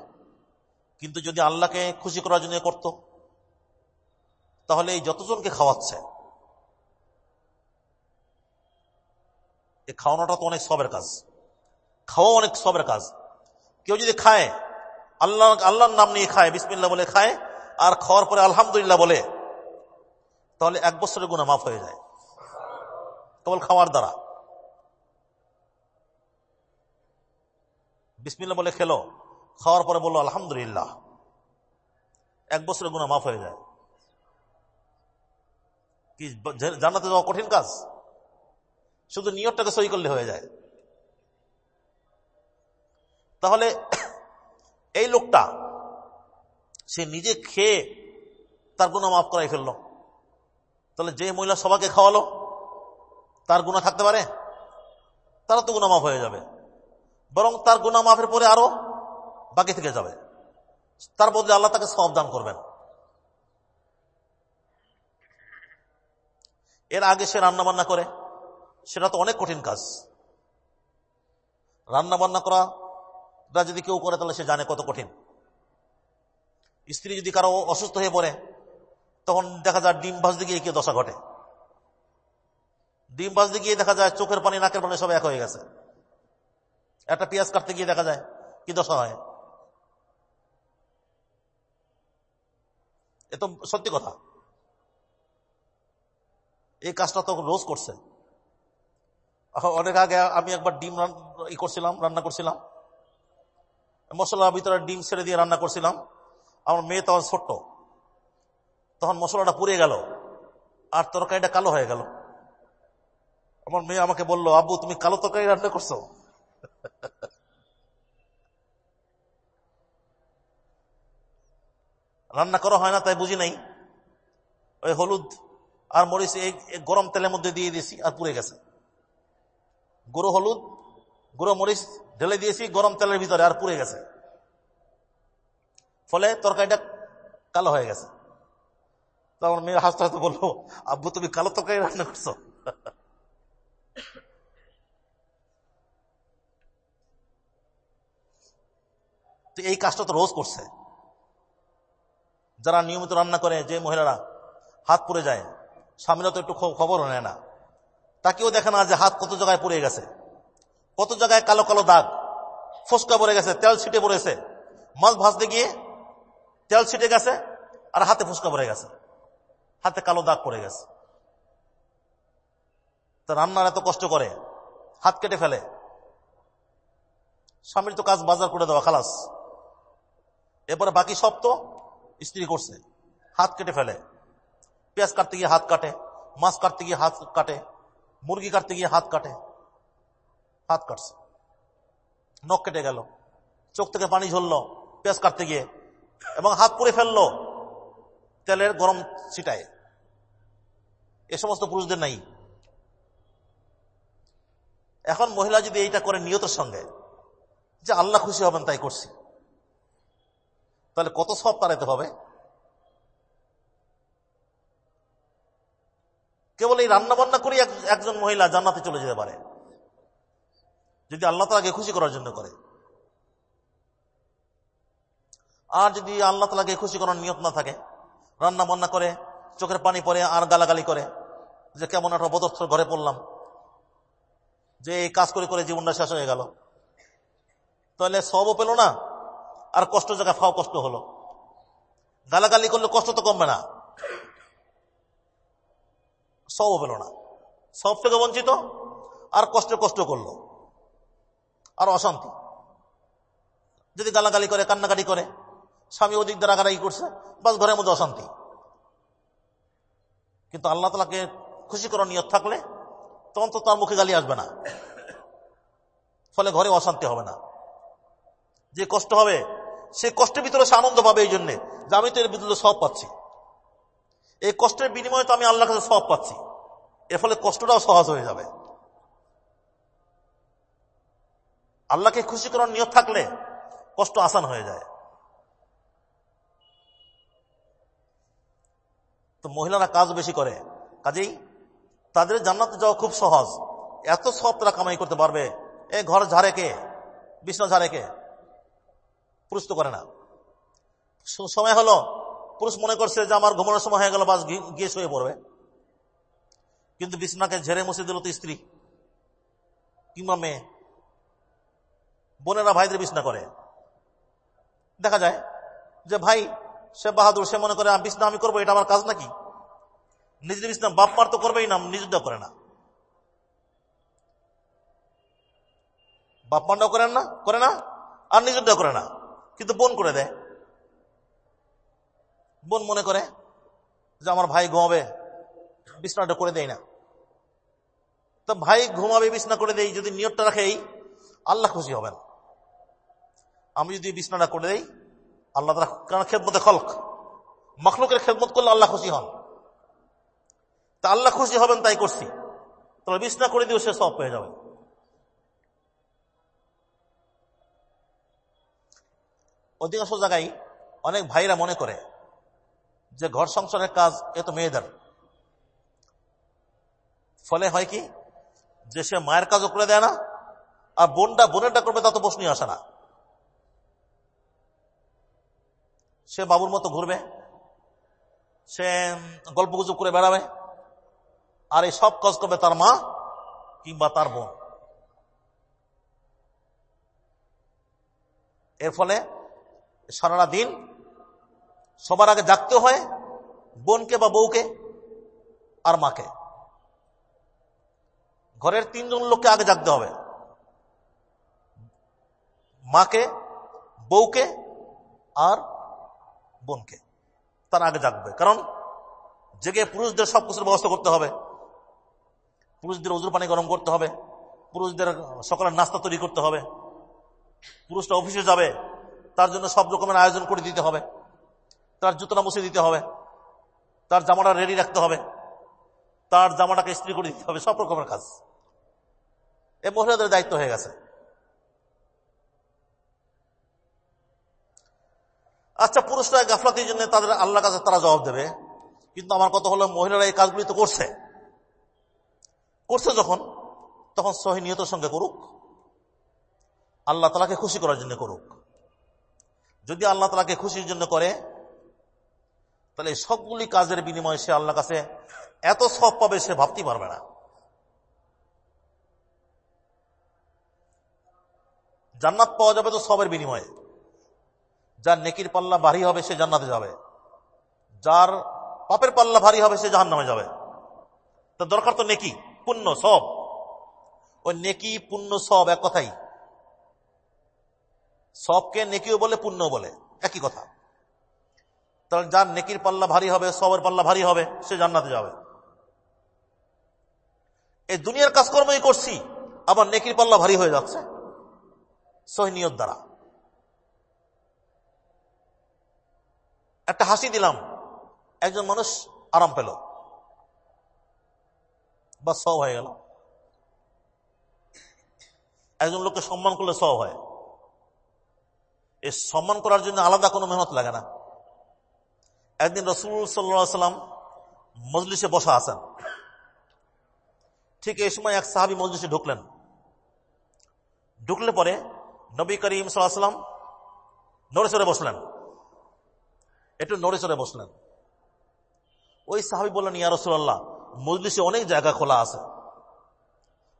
[SPEAKER 1] কিন্তু যদি আল্লাহকে খুশি করার জন্য করত তাহলে এই যতজনকে খাওয়াচ্ছে এই খাওয়ানোটা তো অনেক সবের কাজ খাওয়া অনেক সবের কাজ। কেউ যদি খায়, আল্লাহ, আল্লাহর নাম নিয়ে খায় বিসমিল্লা বলে খায়, আর খাওয়ার পরে আলহামদুলিল্লাহ বলে, তাহলে এক বছরের গুণা মাফ হয়ে যায়। কেবল খাওয়ার দ্বারা। বিসমিল্লা বলে খেলো, খাওয়ার পরে বলল আলহামদুলিল্লাহ। এক বছরের গুণা মাফ হয়ে যায়। কি জান্নাতে যাওয়া কঠিন কাজ? শুধু নিয়তটাকে সই করলে হয়ে যায়। তাহলে [coughs] এই লোকটা, সে নিজে খেয়ে তার গুণা মাফ করাই ফেলল। তাহলে যে মহিলা সবাইকে খাওয়ালো, তার গুণা থাকতে পারে? তারা তো গুণা মাফ হয়ে যাবে। বরং তার গুণা মাফের পরে আরও বাকি থেকে যাবে। তার বদলে আল্লাহ তাকে সব দান করবেন। এর আগে সে রান্না বান্না করে, সেটা তো অনেক কঠিন কাজ। রান্না বান্না করা যদি কেউ করে, তাহলে সে জানে কত কঠিন। স্ত্রী যদি কারও অসুস্থ হয়ে পড়ে, তখন দেখা যায় ডিম ভাজতে গিয়ে কেউ দশা ঘটে? ডিম ভাজতে গিয়ে দেখা যায় চোখের পানি, নাকের পানি সব এক হয়ে গেছে। একটা পেঁয়াজ কাটতে গিয়ে দেখা যায় কি দশা হয়? এ তো সত্যি কথা। এই কাজটা তখন রোজ করছে অনেক আগে আমি একবার ডিম ই করছিলাম, রান্না করছিলাম। মশলার ভিতরে ডিম ছেড়ে দিয়ে রান্না করছিলাম। আমার মেয়ে তখন ছোট্ট। তখন মশলাটা পুড়ে গেল। আর তরকারিটা কালো হয়ে গেল। আমার মেয়ে আমাকে বলল, আব্বু, তুমি কালো তরকারি রান্না করছ? রান্না করা হয় না, তাই বুঝি নাই। ওই হলুদ আর মরিচ এই গরম তেলের মধ্যে দিয়ে দিয়েছি আর পুড়ে গেছে। গুঁড়ো হলুদ, গুঁড়ো মরিচ ঢেলে দিয়েছি গরম তেলের ভিতরে আর পুড়ে গেছে। ফলে তরকারিটা কালো হয়ে গেছে। তখন মেয়ের হাসতে হাসতে বলল, আব্বু, তুমি কালো তরকারি রান্না করছ? তো এই কাজটা তো রোজ করছে। যারা নিয়মিত রান্না করে, যে মহিলারা হাত পুড়ে যায় স্বামীরা তো একটু খবরও নেয় না। তাকেও দেখে না যে হাত কত জায়গায় পড়ে গেছে। কত জায়গায় কালো কালো দাগ। ফসকা পড়ে গেছে, তেল ছিটে পড়েছে। মাছ ভাজতে গিয়ে তেল ছিটে গেছে আর হাতে ফুসকা পড়ে গেছে। হাতে কালো দাগ পড়ে গেছে। তা রান্নার এত কষ্ট করে, হাত কেটে ফেলে। স্বামীর তো কাজ বাজার করে দেওয়া, খালাস। এরপরে বাকি সব তো স্ত্রী করছে, হাত কেটে ফেলে। পেঁয়াজ কাটতে গিয়ে হাত কাটে, মাছ কাটতে গিয়ে হাত কাটে, মুরগি কাটতে গিয়ে হাত কাটে, হাত কাটছে। নখ কেটে গেল, চোখ থেকে পানি ঝরল, পেঁয়াজ কাটতে গিয়ে, এবং হাত পুড়ে ফেলল, তেলের গরম ছিটায়। এ সমস্ত পুরুষদের নাই। এখন মহিলা যদি এইটা করে নিয়তের সঙ্গে, যে আল্লাহ খুশি হবেন তাই করছি, তাহলে কত সব তাড়াইতে হবে? কেবল এই রান্না বান্না করেই একজন মহিলা জান্নাতে চলে যেতে পারে। যদি আল্লাহ তালাকে খুশি করার জন্য করে। আর যদি আল্লাহ তালাকে খুশি করার নিয়ত না থাকে রান্না বান্না করে, চোখের পানি পরে, আর গালাগালি করে, যে কেমন একটা বদর্থ ঘরে পড়লাম, যে এই কাজ করে করে জীবনটা শেষ হয়ে গেল, তাহলে সবও পেল না, আর কষ্ট জায়গা ফাও কষ্ট হলো। গালাগালি করলে কষ্ট তো কমবে না। সবও পেল না। সব থেকে বঞ্চিত, আর কষ্টে কষ্ট করল। আর অশান্তি। যদি গালাগালি করে, কান্নাকাটি করে, স্বামী অধিক দ্বারা গাড়াই করছে, বাস ঘরের মধ্যে অশান্তি। কিন্তু আল্লাহ তালাকে খুশি করার নিয়ত থাকলে তখন তো তার মুখে গালি আসবে না। ফলে ঘরে অশান্তি হবে না। যে কষ্ট হবে, সে কষ্টের ভিতরে সে আনন্দ পাবে এই জন্যে যে আমি তো এর ভিতরে সব পাচ্ছি। এই কষ্টের বিনিময়ে তো আমি আল্লাহ কাছে সব পাচ্ছি। এর ফলে কষ্টটাও সহজ হয়ে যাবে। আল্লাহকে খুশি করার নিয়ত থাকলে কষ্ট আসান হয়ে যায়। তো মহিলারা কাজ বেশি করে। কাজেই তাদের জান্নাতে যাওয়া খুব সহজ। এত সব তারা কামাই করতে পারবে। এ ঘর ঝাড়ে কে? বিষ্ণু ঝাড়ে কে? পুরুষ তো করে না। সময় হলো। পুরুষ মনে করছে যে আমার ঘুমানোর সময় হয়ে গেল, বাস গিয়ে শুয়ে পড়বে। কিন্তু বিছনাকে ঝেড়ে মুছে দিল তো স্ত্রী কিংবা মেয়ে। বোনেরা ভাইদের বিছনা করে। দেখা যায় যে ভাই, সে বাহাদুর, সে মনে করে বিছনা আমি করব, এটা আমার কাজ নাকি? নিজের বিছনা বাপ মার তো করবেই না নিজেরটা করে না। বাপ মারটাও করেন না, করে না, আর নিজেরটাও করে না। কিন্তু বোন করে দেয়। বোন মনে করে যে আমার ভাই ঘুমাবে, বিছনাটা করে দেয় না। তো ভাই ঘুমাবে, বিছনা করে দেই যদি নিয়তটা রাখে এই আল্লাহ খুশি হবেন। আমি যদি বিছনাটা করে দেই, আল্লাহ তারা কারণ খেদমতে খলক। মখলুকের খেদমত করলে আল্লাহ খুশি হন। তা আল্লাহ খুশি হবেন, তাই করছি। তাহলে বিছনা করে দিও সে সব পেয়ে যাবে। অধিকাংশ জায়গায় অনেক ভাইরা মনে করে যে ঘর সংসারের কাজ, এ তো মেয়েদের। ফলে হয় কি? যে সে মায়ের কাজও করে দেয় না, আর বোনটা বোনেরটা করবে, তা তো প্রশ্ন আসে না। সে বাবুর মতো ঘুরবে, সে গল্প গুজব করে বেড়াবে, আর এই সব কাজ করবে তার মা কিংবা তার বোন। এর ফলে সারাটা দিন সবার আগে জাগতে হয় বোনকে বা বউকে আর মাকে। ঘরের তিনজন লোককে আগে জাগতে হবে। মাকে, বউকে আর বোনকে। তার আগে জাগবে কারণ জেগে পুরুষদের সব কিছুর ব্যবস্থা করতে হবে। পুরুষদের উজুর পানি গরম করতে হবে। পুরুষদের সকালের নাস্তা তৈরি করতে হবে। পুরুষটা অফিসে যাবে, তার জন্য সব রকমের আয়োজন করে দিতে হবে। তার জুতোটা মুছে দিতে হবে। তার জামাটা রেডি রাখতে হবে। তার জামাটাকে ইস্ত্রি করে দিতে হবে, সব রকমের কাজ। এ মহিলাদের দায়িত্ব হয়ে গেছে। আচ্ছা পুরুষরা গাফলাতির জন্য তাদের আল্লাহ কাছে তারা জবাব দেবে। কিন্তু আমার কথা হলো, মহিলারা এই কাজগুলি তো করছে। করছে যখন, তখন সহিনিয়তের সঙ্গে করুক। আল্লাহ তালাকে খুশি করার জন্য করুক। যদি আল্লাহ তালাকে খুশির জন্য করে তাহলে সবগুলি কাজের বিনিময়ে সে আল্লাহ কাছে এত সব পাবে সে ভাবতেই পারবে না। জান্নাত পাওয়া যাবে তো সবের বিনিময়ে। যার নেকির পাল্লা ভারী হবে সে জান্নাতে যাবে। যার পাপের পাল্লা ভারী হবে সে জাহান নামে যাবে। তো দরকার তো নেকি, পুণ্য সব ওই নেকি, পুণ্য সব এক কথাই। সবকে নেকিও বলে পুণ্য বলে। একই কথা। তাহলে যার নেকির পাল্লা ভারী হবে, সবের পাল্লা ভারী হবে, সে জান্নাতে যাবে। এই দুনিয়ার কাজকর্মই করছি, আবার নেকির পাল্লা ভারী হয়ে যাচ্ছে। সহনিয়ত দ্বারা। একটা হাসি দিলাম, একজন মানুষ আরাম পেল। বা সব হয়ে গেল। একজন লোককে সম্মান করলে সব হয়। এই সম্মান করার জন্য আলাদা কোনো মেহনত লাগে না। একদিন রসুল সাল্লাম মজলিসে বসা আছেন। ঠিক এই সময় এক সাহাবি মজলিসে ঢুকলেন। ঢুকলে পরে নবী করিম সাল্লাম নড়ে চড়ে বসলেন। একটু নড়ে চড়ে বসলেন। ওই সাহাবি বললেন, ইয়া রসুল্লাহ মজলিসে অনেক জায়গা খোলা আছে।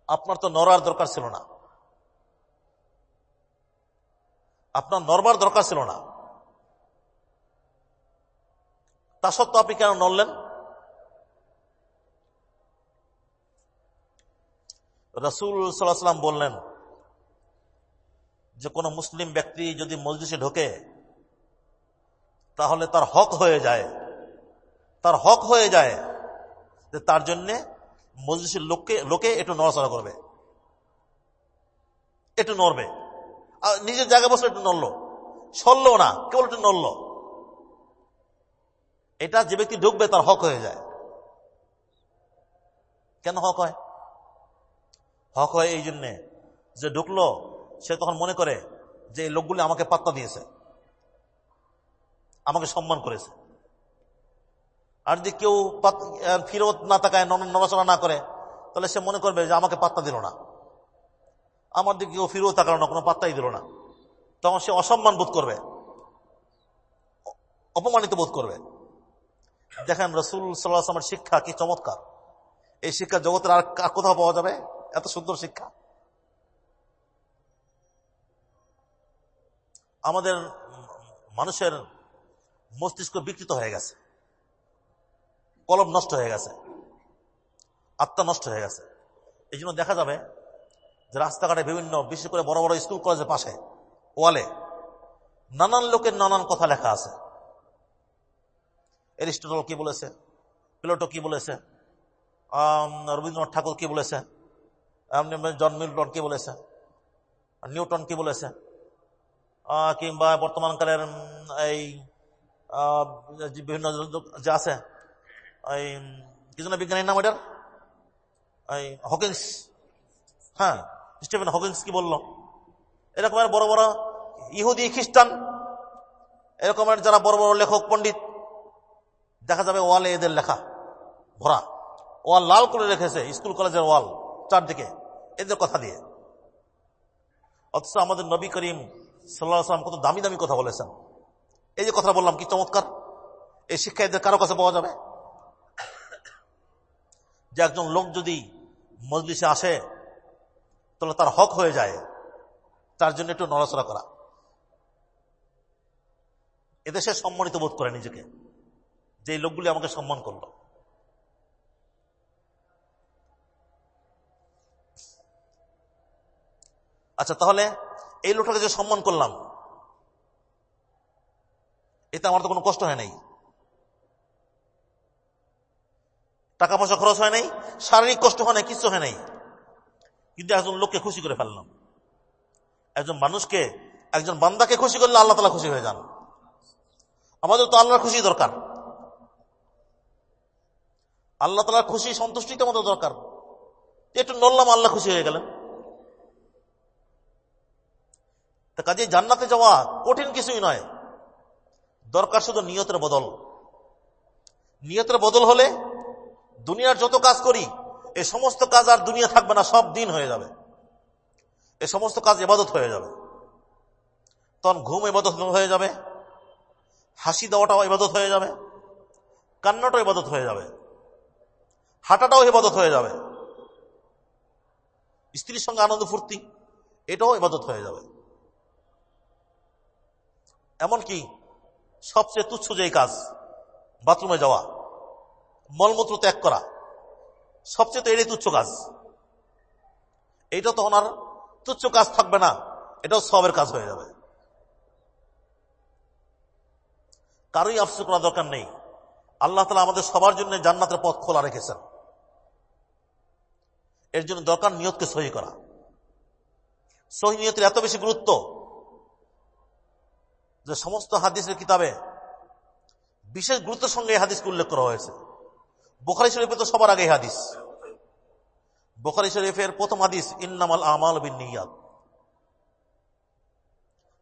[SPEAKER 1] আপনার তো নড়ার দরকার ছিল না। আপনার নরবার দরকার ছিল না। তা সত্ত্বেও আপনি কেন নড়লেন? রসুল সাল্লাম বললেন যে, কোনো মুসলিম ব্যক্তি যদি মসজিদে ঢোকে, তাহলে তার হক হয়ে যায়। তার হক হয়ে যায় যে, তার জন্যে মসজিদের লোককে, লোকে একটু নড়াচড়া করবে। একটু নড়বে। আর নিজের জায়গায় বসে একটু নড়লো। সরলো না, কেবল একটু নড়লো। এটা যে ব্যক্তি ঢুকবে, তার হক হয়ে যায়। কেন হক হয়? হক হয় এই জন্যে যে ঢুকলো, সে তখন মনে করে যে এই লোকগুলি আমাকে পাত্তা দিয়েছে, আমাকে সম্মান করেছে। আর যদি কেউ ফিরত না তাকায় নড়াচড়া না করে, তাহলে সে মনে করবে যে আমাকে পাত্তা দিল না। আমার দিকে কেউ ফিরেও তাকালো না, কোনো পাত্তাই দিল না। তখন সে অসম্মান বোধ করবে অপমানিত বোধ করবে। দেখেন রসুল সাল্লাহামের শিক্ষা কি চমৎকার। এই শিক্ষা জগতের আর কোথাও পাওয়া যাবে? এত সুন্দর শিক্ষা। আমাদের মানুষের মস্তিষ্ক বিকৃত হয়ে গেছে। কলম নষ্ট হয়ে গেছে। আত্মা নষ্ট হয়ে গেছে। এই জন্য দেখা যাবে যে রাস্তাঘাটে বিভিন্ন, বিশেষ করে বড় বড় স্কুল কলেজের পাশে, ওয়ালে নানান লোকের নানান কথা লেখা আছে। এরিস্টটল কি বলেছে? প্লেটো কি বলেছে? রবীন্দ্রনাথ ঠাকুর কি বলেছে? জন মিল্টন কি বলেছে? নিউটন কি বলেছে? কিংবা বর্তমানকালের এই বিভিন্ন যে আছে এই উম, কি বিজ্ঞানীর নাম এটার এই হকিংস। হ্যাঁ স্টিফেন হকিংস কি বলল? এরকমের বড় বড় ইহুদি খ্রিস্টান এরকমের যারা বড় বড় লেখক পণ্ডিত দেখা যাবে ওয়ালে এদের লেখা, ভরা। ওয়াল লাল করে রেখেছে, স্কুল কলেজের ওয়াল, চারদিকে, এদের কথা দিয়ে। অথচ আমাদের নবী করিম সাল্লাহ সাল্লাম কত দামি দামি কথা বলেছেন। এই যে কথা বললাম, কি চমৎকার। এই শিক্ষা এদের কারও কাছে পাওয়া যাবে? যে একজন লোক যদি মজলিসে আসে, তাহলে তার হক হয়ে যায়। তার জন্য একটু নড়াচড়া করা। এদেশে সম্মানিত বোধ করে নিজেকে। যে লোকগুলি আমাকে সম্মান করল। আচ্ছা তাহলে এই লোকটাকে যে সম্মান করলাম, এতে আমার তো কোনো কষ্ট হয় নাই। টাকা পয়সা খরচ হয় নাই, শারীরিক কষ্ট হয় নাই কিছু হয় নাই। কিন্তু একজন লোককে খুশি করে ফেললাম। একজন মানুষকে, একজন বান্দাকে খুশি করলে আল্লাহ তালা খুশি হয়ে যান। আমাদের তো আল্লাহর খুশি দরকার। আল্লাহ তালার খুশি সন্তুষ্টি তো আমাদের দরকার। একটু নড়লাম, আল্লাহ খুশি হয়ে গেলেন। তা কাজে জান্নাতে যাওয়া কঠিন কিছুই নয়। দরকার শুধু নিয়তের বদল। নিয়তের বদল হলে দুনিয়ার যত কাজ করি এই সমস্ত কাজ আর দুনিয়া থাকবে না, সব দিন হয়ে যাবে। এই সমস্ত কাজ এবাদত হয়ে যাবে। তখন ঘুম এবাদত হয়ে যাবে, হাসি দেওয়াটাও এবাদত হয়ে যাবে, কান্নাটাও ইবাদত হয়ে যাবে। হাঁটাটাও ইবাদত হয়ে যাবে। স্ত্রীর সঙ্গে আনন্দ ফুর্তি, এটাও ইবাদত হয়ে যাবে। এমনকি সবচেয়ে তুচ্ছ যেই কাজ, বাথরুমে যাওয়া, মলমূত্র ত্যাগ করা, সবচেয়ে তো এটাই তুচ্ছ কাজ। এইটা তো ওনার তুচ্ছ কাজ থাকবে না, এটাও সবের কাজ হয়ে যাবে। কারোই আফসোস করা দরকার নেই। আল্লাহ তালা আমাদের সবার জন্য জান্নাতের পথ খোলা রেখেছেন। এর জন্য দরকার নিয়তকে সহি করা। সহি নিয়তের এত বেশি গুরুত্ব যে সমস্ত হাদিসের কিতাবে বিশেষ গুরুত্বের সঙ্গে এই হাদিসকে উল্লেখ করা হয়েছে। বোখারি শরীফে তো সবার আগে হাদিস। বোখারি শরীফের প্রথম হাদিস, ইন্নামাল আমাল বিন নিয়াদ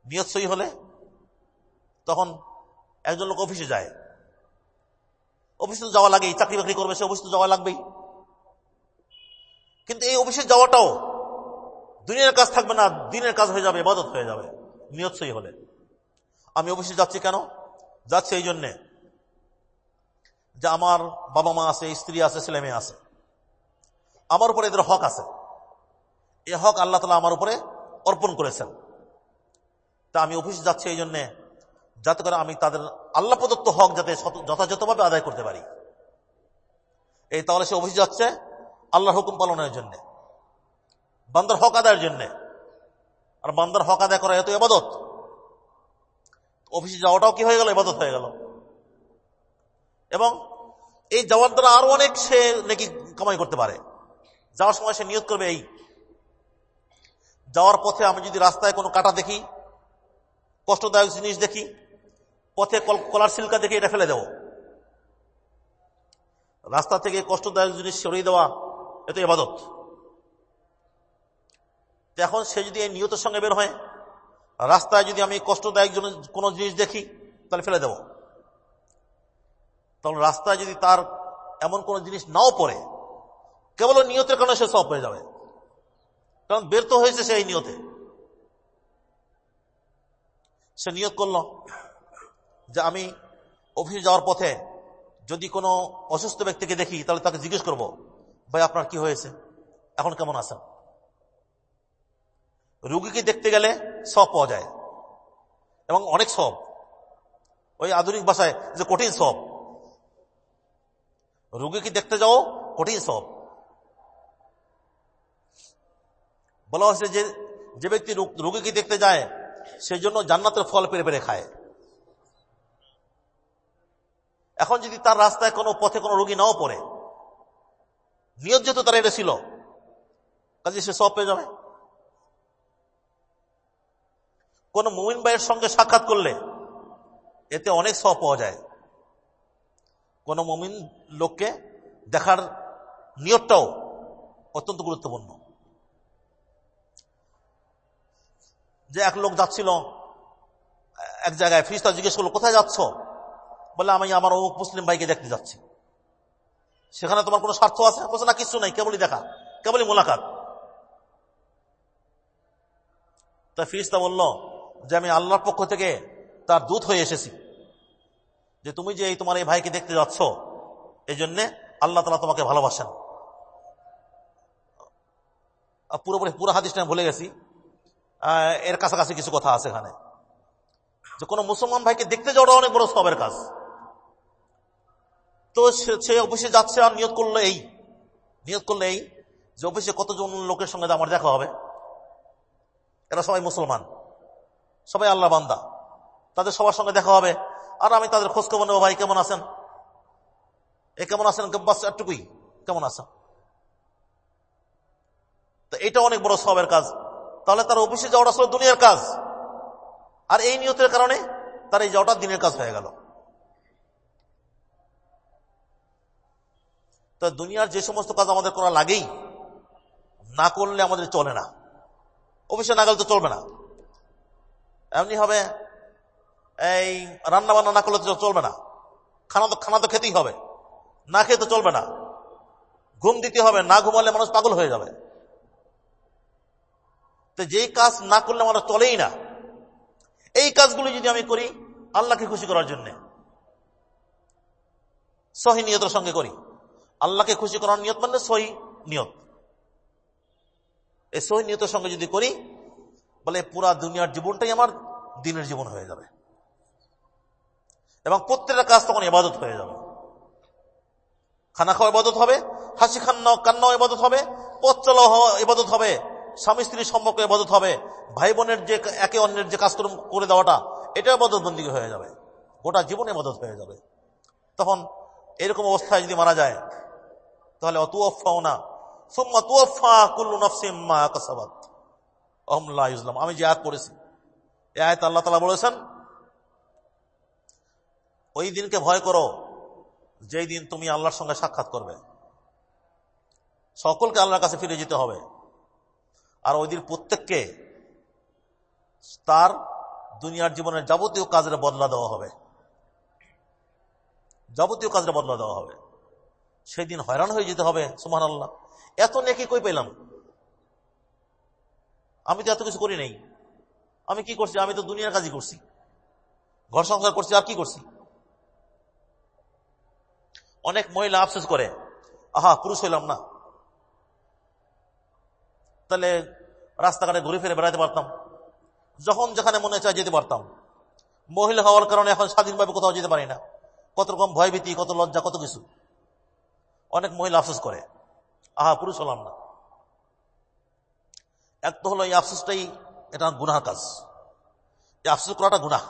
[SPEAKER 1] নিয়ত সহি হলে তখন একজন লোক অফিসে যায়। অফিসে তো যাওয়া লাগেই, চাকরি বাকরি করবে, সে অফিসে তো যাওয়া লাগবেই। কিন্তু এই অফিসে যাওয়াটাও দুনিয়ার কাজ থাকবে না, দিনের কাজ হয়ে যাবে, ইবাদত হয়ে যাবে, নিয়ত সহি হলে। আমি অফিসে যাচ্ছি কেন? যাচ্ছি এই জন্যে যে আমার বাবা মা আছে, স্ত্রী আছে, ছেলে মেয়ে আছে। আমার উপরে এদের হক আছে। এ হক আল্লাহ তালা আমার উপরে অর্পণ করেছেন। তা আমি অফিসে যাচ্ছি এই জন্যে যাতে করে আমি তাদের আল্লাহ প্রদত্ত হক যাতে যথাযথভাবে আদায় করতে পারি। এই তাহলে সে অফিসে যাচ্ছে আল্লাহর হুকুম পালনের জন্য, বান্দার হক আদায়ের জন্য। আর বান্দার হক আদায় করা এত এবাদত অফিসে যাওয়াটাও কি হয়ে গেল? এবাদত হয়ে গেল। এবং এই যাওয়ার দ্বারা আরও অনেক সে নাকি কামাই করতে পারে। যাওয়ার সময় সে নিয়োগ করবে এই, যাওয়ার পথে আমি যদি রাস্তায় কোনো কাটা দেখি, কষ্টদায়ক জিনিস দেখি, পথে কলার সিল্কা দেখে, এটা ফেলে দেব। রাস্তা থেকে কষ্টদায়ক জিনিস সরিয়ে দেওয়া এত এবাদত এখন সে যদি এই নিয়তের সঙ্গে বের হয়, রাস্তায় যদি আমি কষ্টদায়ক কোনো জিনিস দেখি, তাহলে ফেলে দেব। তখন রাস্তায় যদি তার এমন কোন জিনিস নাও পড়ে, কেবল নিয়তের কারণে সে সব হয়ে যাবে। কারণ বের তো হয়েছে সেই নিয়তে। সে নিয়োগ করল যে আমি অফিসে যাওয়ার পথে যদি কোনো অসুস্থ ব্যক্তিকে দেখি, তাহলে তাকে জিজ্ঞেস করব। ভাই, আপনার কি হয়েছে? এখন কেমন আছেন? রুগীকে দেখতে গেলে সব পাওয়া যায়। এবং অনেক সব। ওই আধুনিক ভাষায় যে কঠিন সব। রুগীকে দেখতে যাও, কঠিন সব। বলা হয়েছে যে যে ব্যক্তি রুগীকে দেখতে যায়, সেই জন্য জান্নাতের ফল পেরে পেরে খায়। এখন যদি তার রাস্তায় কোনো পথে কোনো রুগী নাও পড়ে নিয়ত যেহেতু তারা এটা ছিল, কাজে সে সব পেয়ে যাবে। কোন মুমিন ভাইয়ের সঙ্গে সাক্ষাৎ করলে এতে অনেক সব পাওয়া যায়। কোন মুমিন লোককে দেখার নিয়তটাও অত্যন্ত গুরুত্বপূর্ণ। যে এক লোক যাচ্ছিল, এক জায়গায় ফিরিস্তা জিজ্ঞেস করল, কোথায় যাচ্ছ? বলে আমি আমার অমুক মুসলিম ভাইকে দেখতে যাচ্ছি। সেখানে তোমার কোনো স্বার্থ আছে? বলছে, না, কিছু নাই, কেবলই দেখা, কেবলই মোলাকাত। তা ফিরিস্তা বলল, যে আমি আল্লাহর পক্ষ থেকে তার দূত হয়ে এসেছি, যে তুমি যে এই তোমার এই ভাইকে দেখতে যাচ্ছ, এই জন্যে আল্লাহ তালা তোমাকে ভালোবাসেন। পুরোপুরি পুরো হাদিসটা আমি ভুলে গেছি। এর কাছাকাছি কিছু কথা আছে এখানে। যে কোনো মুসলমান ভাইকে দেখতে যাওয়াটা অনেক বড় সবের কাজ। তো সে অফিসে যাচ্ছে আর নিয়োগ করল এই। নিয়োগ করল এই যে অফিসে কতজন লোকের সঙ্গে আমার দেখা হবে। এরা সবাই মুসলমান। সবাই আল্লাহ বান্দা। তাদের সবার সঙ্গে দেখা হবে। আর আমি তাদের খোঁজ খবর নেব, ভাই, কেমন আছেন? এ কেমন আছেন? বাস একটুকুই। কেমন আছেন? তো এটা অনেক বড় সবের কাজ। তাহলে তার অফিসে যাওয়াটা আসলে দুনিয়ার কাজ। আর এই নিয়তের কারণে তার এই যাওয়াটা দিনের কাজ হয়ে গেল। তো দুনিয়ার যে সমস্ত কাজ আমাদের করা লাগেই, না করলে আমাদের চলে না। অফিসে না গেলে তো চলবে না। এমনি হবে, এই রান্না বান্না না করলে তো চলবে না। খানা তো খানা তো খেতেই হবে। না খেয়ে তো চলবে না। ঘুম দিতে হবে, না ঘুমালে মানুষ পাগল হয়ে যাবে। তো যেই কাজ না করলে মানুষ চলেই না। এই কাজগুলি যদি আমি করি, আল্লাহকে খুশি করার জন্য, সহি নিয়তের সঙ্গে করি। আল্লাহকে খুশি করার নিয়ত মানে সহি নিয়ত। এই সহি নিয়তের সঙ্গে যদি করি, বলে পুরা দুনিয়ার জীবনটাই আমার দিনের জীবন হয়ে যাবে। এবং প্রত্যেকটা কাজ তখন এবাদত হয়ে যাবে। খানা খাওয়া ইবাদত হবে হাসি খান্না কান্নাও ইবাদত হবে পথ চলা ইবাদত হবে, স্বামী স্ত্রীর সম্পর্ক ইবাদত হবে ভাই বোনের যে একে অন্যের যে কাজ করে দেওয়াটা এটা ইবাদত বন্দী হয়ে যাবে। গোটা জীবনে ইবাদত হয়ে যাবে। তখন এরকম অবস্থায় যদি মারা যায় তাহলে না। ইসলাম আমি যে আয়াত পড়েছি এ আয়াত আল্লাহ তালা বলেছেন, ওই দিনকে ভয় করো, যেই দিন তুমি আল্লাহর সঙ্গে সাক্ষাৎ করবে। সকলকে আল্লাহর কাছে ফিরে যেতে হবে। আর ওই দিন প্রত্যেককে তার দুনিয়ার জীবনের যাবতীয় কাজের বদলা দেওয়া হবে। যাবতীয় কাজের বদলা দেওয়া হবে। সেই দিন হয়রান হয়ে যেতে হবে সুমান আল্লাহ এত নেকি কই পেলাম? আমি তো এত কিছু করি নেই। আমি কি করছি? আমি তো দুনিয়ার কাজই করছি। ঘর সংসার করছি, আর কি করছি? অনেক মহিলা আফসোস করে, আহা, পুরুষ হইলাম না। তাহলে রাস্তাঘাটে ঘুরে ফিরে বেড়াতে পারতাম। যখন যেখানে মনে চায় যেতে পারতাম। মহিলা হওয়ার কারণে এখন স্বাধীনভাবে কোথাও যেতে পারি না। কত রকম ভয়ভীতি, কত লজ্জা, কত কিছু। অনেক মহিলা আফসোস করে। আহা, পুরুষ হলাম না। এক তো হলো এই আফসোসটাই, এটা গুনাহ কাজ। এই আফসোস করাটা গুনাহ।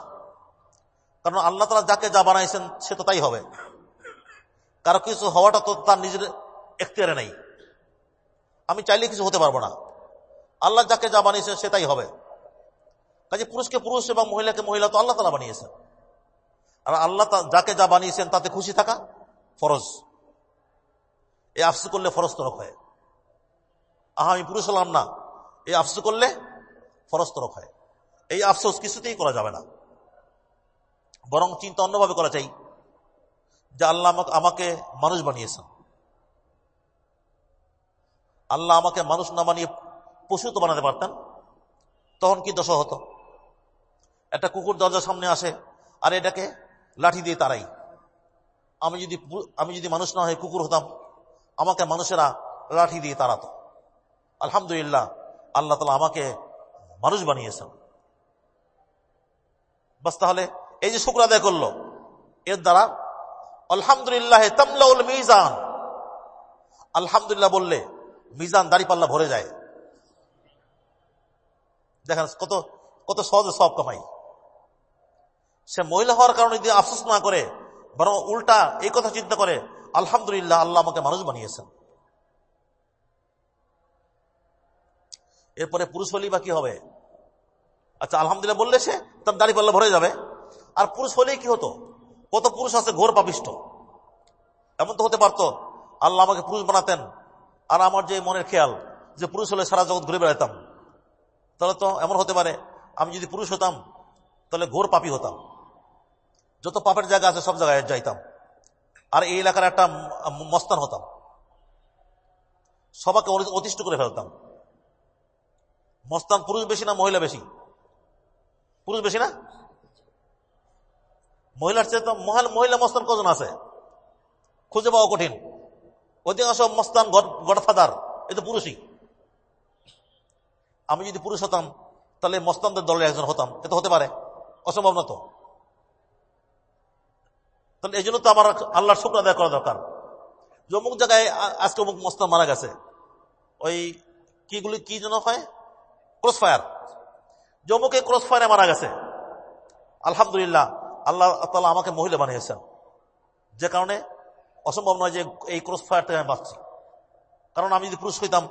[SPEAKER 1] কারণ আল্লাহ তালা যাকে যা বানাইছেন, সে তো তাই হবে। কারও কিছু হওয়াটা তো তার নিজের এখতিয়ারে নেই। আমি চাইলে কিছু হতে পারব না। আল্লাহ যাকে যা বানিয়েছেন সেটাই হবে। কাজে পুরুষকে পুরুষ এবং মহিলাকে মহিলা তো আল্লাহ তালা বানিয়েছেন। আর আল্লাহ যাকে যা বানিয়েছেন, তাতে খুশি থাকা ফরজ। এই আফসু করলে ফরজ তরক হয়। আহা, আমি পুরুষ হলাম না। এই আফসু করলে ফরজ তরক হয়। এই আফসোস কিছুতেই করা যাবে না। বরং চিন্তা অন্যভাবে করা চাই যে আল্লাহ আমাকে মানুষ বানিয়েছেন। আল্লাহ আমাকে মানুষ না বানিয়ে পশু তো বানাতে পারতেন, তখন কি দশা হতো? একটা কুকুর দরজার সামনে আসে আর এটাকে লাঠি দিয়ে তারাই আমি যদি আমি যদি মানুষ না হয়ে কুকুর হতাম আমাকে মানুষেরা লাঠি দিয়ে তাড়াতো। আলহামদুলিল্লাহ, আল্লাহ তালা আমাকে মানুষ বানিয়েছেন। বাস তাহলে এই যে শুক্র আদায় করল, এর দ্বারা আলহামদুলিল্লাহ তামলাউল মিজান। আলহামদুলিল্লাহ বললে মিজান দাড়ি পাল্লা ভরে যায়। দেখেন কত কত সহজে সব কামাই। সে মহিলা হওয়ার কারণে যদি আফসোস না করে, বরং উল্টা এই কথা চিন্তা করে আলহামদুলিল্লাহ, আল্লাহ আমাকে মানুষ বানিয়েছেন। এরপরে পুরুষ হলি বা কি হবে? আচ্ছা আলহামদুলিল্লাহ বললে সে, তার দাড়ি পাল্লা ভরে যাবে। আর পুরুষ হলেই কি হতো? কত পুরুষ আছে ঘোর পাপিষ্ট এমন তো হতে পারতো, আল্লাহ আমাকে পুরুষ বানাতেন। আর আমার যে মনের খেয়াল, যে পুরুষ হলে সারা জগৎ ঘুরে বেড়াতাম। তাহলে তো এমন হতে পারে, আমি যদি পুরুষ হতাম, তাহলে ঘোর পাপি হতাম। যত পাপের জায়গা আছে, সব জায়গায় যাইতাম। আর এই এলাকার একটা মস্তান হতাম। সবাকে অতিষ্ঠ করে ফেলতাম। মস্তান পুরুষ বেশি না, মহিলা বেশি? পুরুষ বেশি না? মহিলার চেয়ে তো মহিলা মস্তান কজন আছে? খুঁজে পাওয়া কঠিন। অধিকাংশ মস্তান গডফাদার, এ তো পুরুষই। আমি যদি পুরুষ হতাম, তাহলে মস্তানদের দলের একজন হতাম। এ তো হতে পারে। অসম্ভব না তো? তাহলে এই জন্য তো আমার আল্লাহর শুক্র আদায় করা দরকার। যে অমুক জায়গায় আজকে অমুক মস্তান মারা গেছে। ওই কিগুলি কি যেন হয়? ক্রস ফায়ার জমুকে ক্রস ফায়ারে মারা গেছে। আলহামদুলিল্লাহ, আল্লাহ তালা আমাকে মহিলা বানিয়েছেন। যে কারণে অসম্ভব নয় যে এই ক্রস ফায়ার থেকে আমি বাঁচছি। কারণ আমি যদি পুরুষ হইতাম,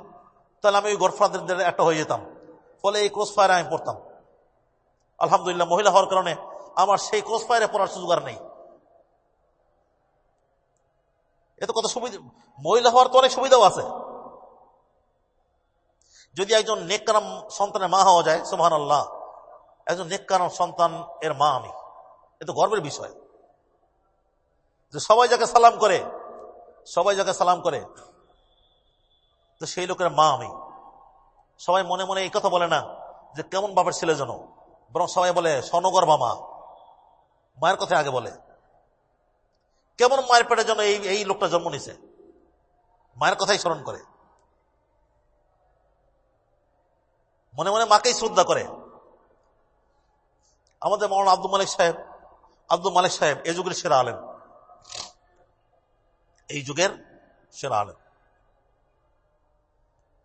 [SPEAKER 1] তাহলে আমি ওই গডফাদারদের একটা হয়ে যেতাম। ফলে এই ক্রস ফায়ারে আমি পড়তাম। আলহামদুলিল্লাহ, মহিলা হওয়ার কারণে আমার সেই ক্রস ফায়ারে পড়ার সুযোগ আর নেই। এত কত সুবিধা, মহিলা হওয়ার তো অনেক সুবিধাও আছে। যদি একজন নেককারাম সন্তানের মা হওয়া যায় সোহান আল্লাহ একজন নেককারাম সন্তান এর মা আমি। এ তো গর্বের বিষয়। যে সবাই যাকে সালাম করে, সবাই যাকে সালাম করে, তো সেই লোকের মা আমি। সবাই মনে মনে এই কথা বলে না যে কেমন বাপের ছেলে যেন। বরং সবাই বলে, স্বর্ণগর্ভা মা। মায়ের কথা আগে বলে। কেমন মায়ের পেটের জন্য এই এই লোকটা জন্ম নিছে? মায়ের কথাই স্মরণ করে। মনে মনে মাকেই শ্রদ্ধা করে। আমাদের মৌলানা আব্দুল মালিক সাহেব, আব্দুল মালিক সাহেব এই যুগের সেরা আলেন এই যুগের সেরা আলেন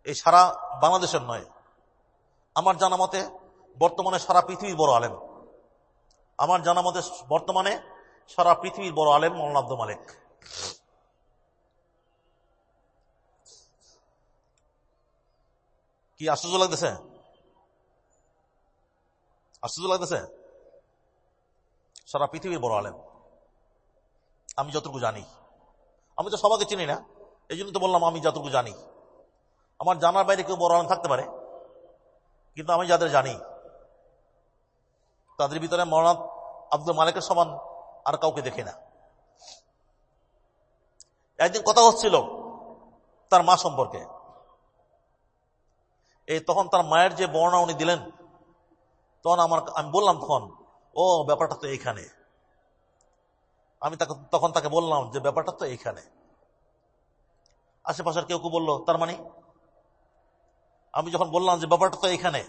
[SPEAKER 1] এই সারা বাংলাদেশের নয়। আমার জানা মতে বর্তমানে সারা পৃথিবীর বড় আলেম। আমার জানা মতে বর্তমানে সারা পৃথিবীর বড় আলেম মৌলানা আব্দুল মালিক। কি আশ্চর্য লাগতেছে? আশ্চর্য লাগতেছে? সারা পৃথিবীর বড় আলেম। আমি যতটুকু জানি। আমি তো সবাইকে চিনি না। এই জন্য তো বললাম আমি যতটুকু জানি। আমার জানার বাইরে কেউ বড় আলেম থাকতে পারে? কিন্তু আমি যাদের জানি, তাদের ভিতরে মরনাথ আব্দুল মালিকের সমান আর কাউকে দেখে না। একদিন কথা হচ্ছিল তার মা সম্পর্কে। এই তখন তার মায়ের যে বর্ণনা উনি দিলেন, তখন আমার আমি বললাম তখন, ও, ব্যাপারটা তো এইখানে। আমি তাকে, তখন তাকে বললাম যে, ব্যাপারটা তো এইখানে। আশেপাশের কেউ কেউ বলল, তার মানে? আমি যখন বললাম যে, ব্যাপারটা তো এইখানে,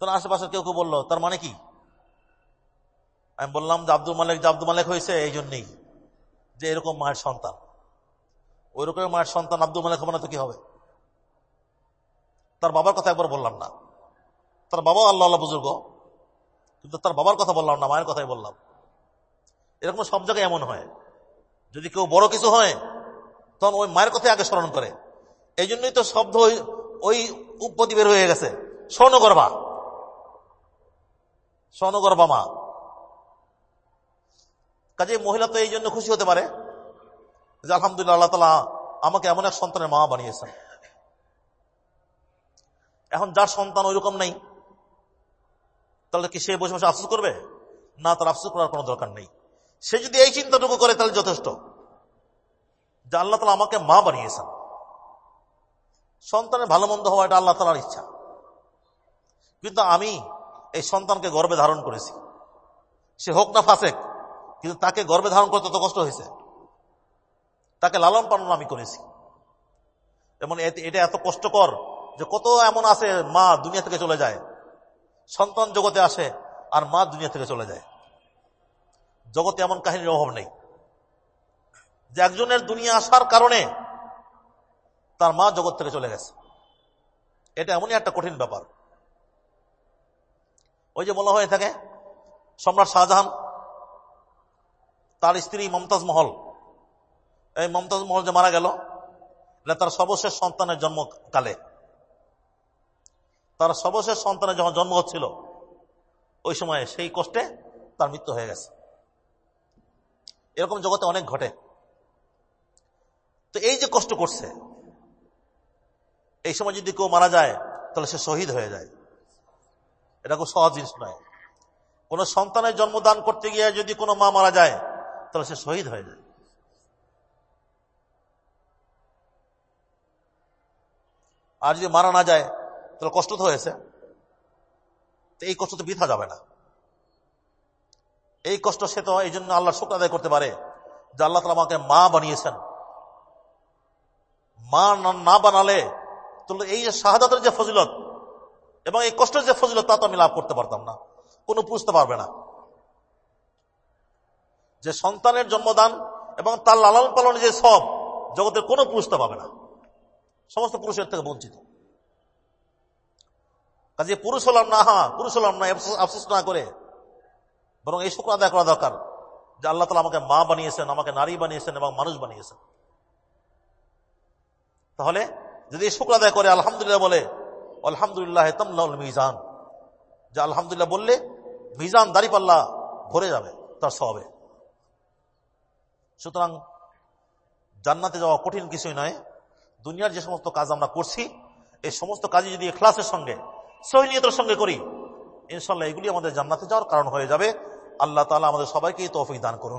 [SPEAKER 1] তখন আশেপাশের কেউ কেউ বলল, তার মানে কি? আমি বললাম যে আব্দুল মালিক, যে আব্দুল মালিক হয়েছে, এই জন্যই যে এরকম মায়ের সন্তান। ওই রকম মায়ের সন্তান আব্দুল মালিক হবে না তো কি হবে? তার বাবার কথা একবার বললাম না। তার বাবা আল্লাহ আল্লাহ বুজুর্গ, কিন্তু তার বাবার কথা বললাম না, মায়ের কথাই বললাম। এরকম সব জায়গায় এমন হয়। যদি কেউ বড় কিছু হয়, তখন ওই মায়ের কথাই আগে স্মরণ করে। এই জন্যই তো শব্দ ওই উপপতি বের হয়ে গেছে। স্বর্ণগর্ভা। স্বর্ণগর্ভা মা। কাজে মহিলা তো এই জন্য খুশি হতে পারে যে আলহামদুলিল্লাহ আল্লাহ তালা আমাকে এমন এক সন্তানের মা বানিয়েছেন। এখন যার সন্তান ওই রকম নেই, তাহলে কি সে বসে বসে আফসোস করবে? না, তার আফসোস করার কোনো দরকার নেই। সে যদি এই চিন্তাটুকু করে, তাহলে যথেষ্ট। যে আল্লাহ তালা আমাকে মা বানিয়েছেন। সন্তানের ভালো মন্দ হওয়া এটা আল্লাহ তালার ইচ্ছা। কিন্তু আমি এই সন্তানকে গর্বে ধারণ করেছি। সে হোক না ফাসেক কিন্তু তাকে গর্বে ধারণ করতে তো কষ্ট হয়েছে। তাকে লালন পালন আমি করেছি। এমন এটা এত কষ্টকর যে কত এমন আছে মা দুনিয়া থেকে চলে যায়, সন্তান জগতে আসে আর মা দুনিয়া থেকে চলে যায়। জগতে এমন কাহিনীর অভাব নেই। যে একজনের দুনিয়া আসার কারণে তার মা জগৎ থেকে চলে গেছে। এটা এমনই একটা কঠিন ব্যাপার। ওই যে বলা হয়ে থাকে, সম্রাট শাহজাহান তার স্ত্রী মমতাজ মহল। এই মমতাজ মহল যে মারা গেল তার সর্বশেষ সন্তানের জন্মকালে। তার সর্বশেষ সন্তানের যখন জন্ম হচ্ছিল, ওই সময়ে সেই কষ্টে তার মৃত্যু হয়ে গেছে। এরকম জগতে অনেক ঘটে। তো এই যে কষ্ট করছে, এই সময় যদি কেউ মারা যায়, তাহলে সে শহীদ হয়ে যায়। এটা খুব সহজ জিনিস নয়। কোন সন্তানের জন্মদান করতে গিয়ে যদি কোনো মা মারা যায় তাহলে সে শহীদ হয়ে যায়। আর যদি মারা না যায়, তাহলে কষ্ট তো হয়েছে। তো এই কষ্ট তো বৃথা যাবে না। এই কষ্ট সে তো এই জন্য আল্লাহ শুক্র আদায় করতে পারে যে আল্লাহ তালা আমাকে মা বানিয়েছেন। মা না বানালে তাহলে এই যে শাহাদাতের যে ফজিলত এবং এই কষ্টের যে ফজিলত তা তো আমি লাভ করতে পারতাম না। কোনো বুঝতে পারবে না। যে সন্তানের জন্মদান এবং তার লালন পালনের যে সব, জগতের কোনো পুরুষটা পাবে না। সমস্ত পুরুষের থেকে বঞ্চিত। কাজে পুরুষ হলাম না হ্যাঁ পুরুষ হলাম না আফসোস না করে। বরং এই শুক্র আদায় করা দরকার যে আল্লাহ তালা আমাকে মা বানিয়েছেন, আমাকে নারী বানিয়েছেন এবং মানুষ বানিয়েছেন। তাহলে যদি এই শুক্র আদায় করে, আলহামদুলিল্লাহ বলে, আলহামদুলিল্লাহ মিজান। যে আলহামদুলিল্লাহ বললে, মিজান দাঁড়িপাল্লা ভরে যাবে, তার স্বভাবে। সুতরাং জান্নাতে যাওয়া কঠিন কিছুই নয়। দুনিয়ার যে সমস্ত কাজ আমরা করছি, এই সমস্ত কাজই যদি ক্লাসের সঙ্গে সহিনিয়তের সঙ্গে করি ইনশাল্লাহ এগুলি আমাদের জান্নাতে যাওয়ার কারণ হয়ে যাবে। আল্লাহ তালা আমাদের সবাইকে তৌফিক দান করুন।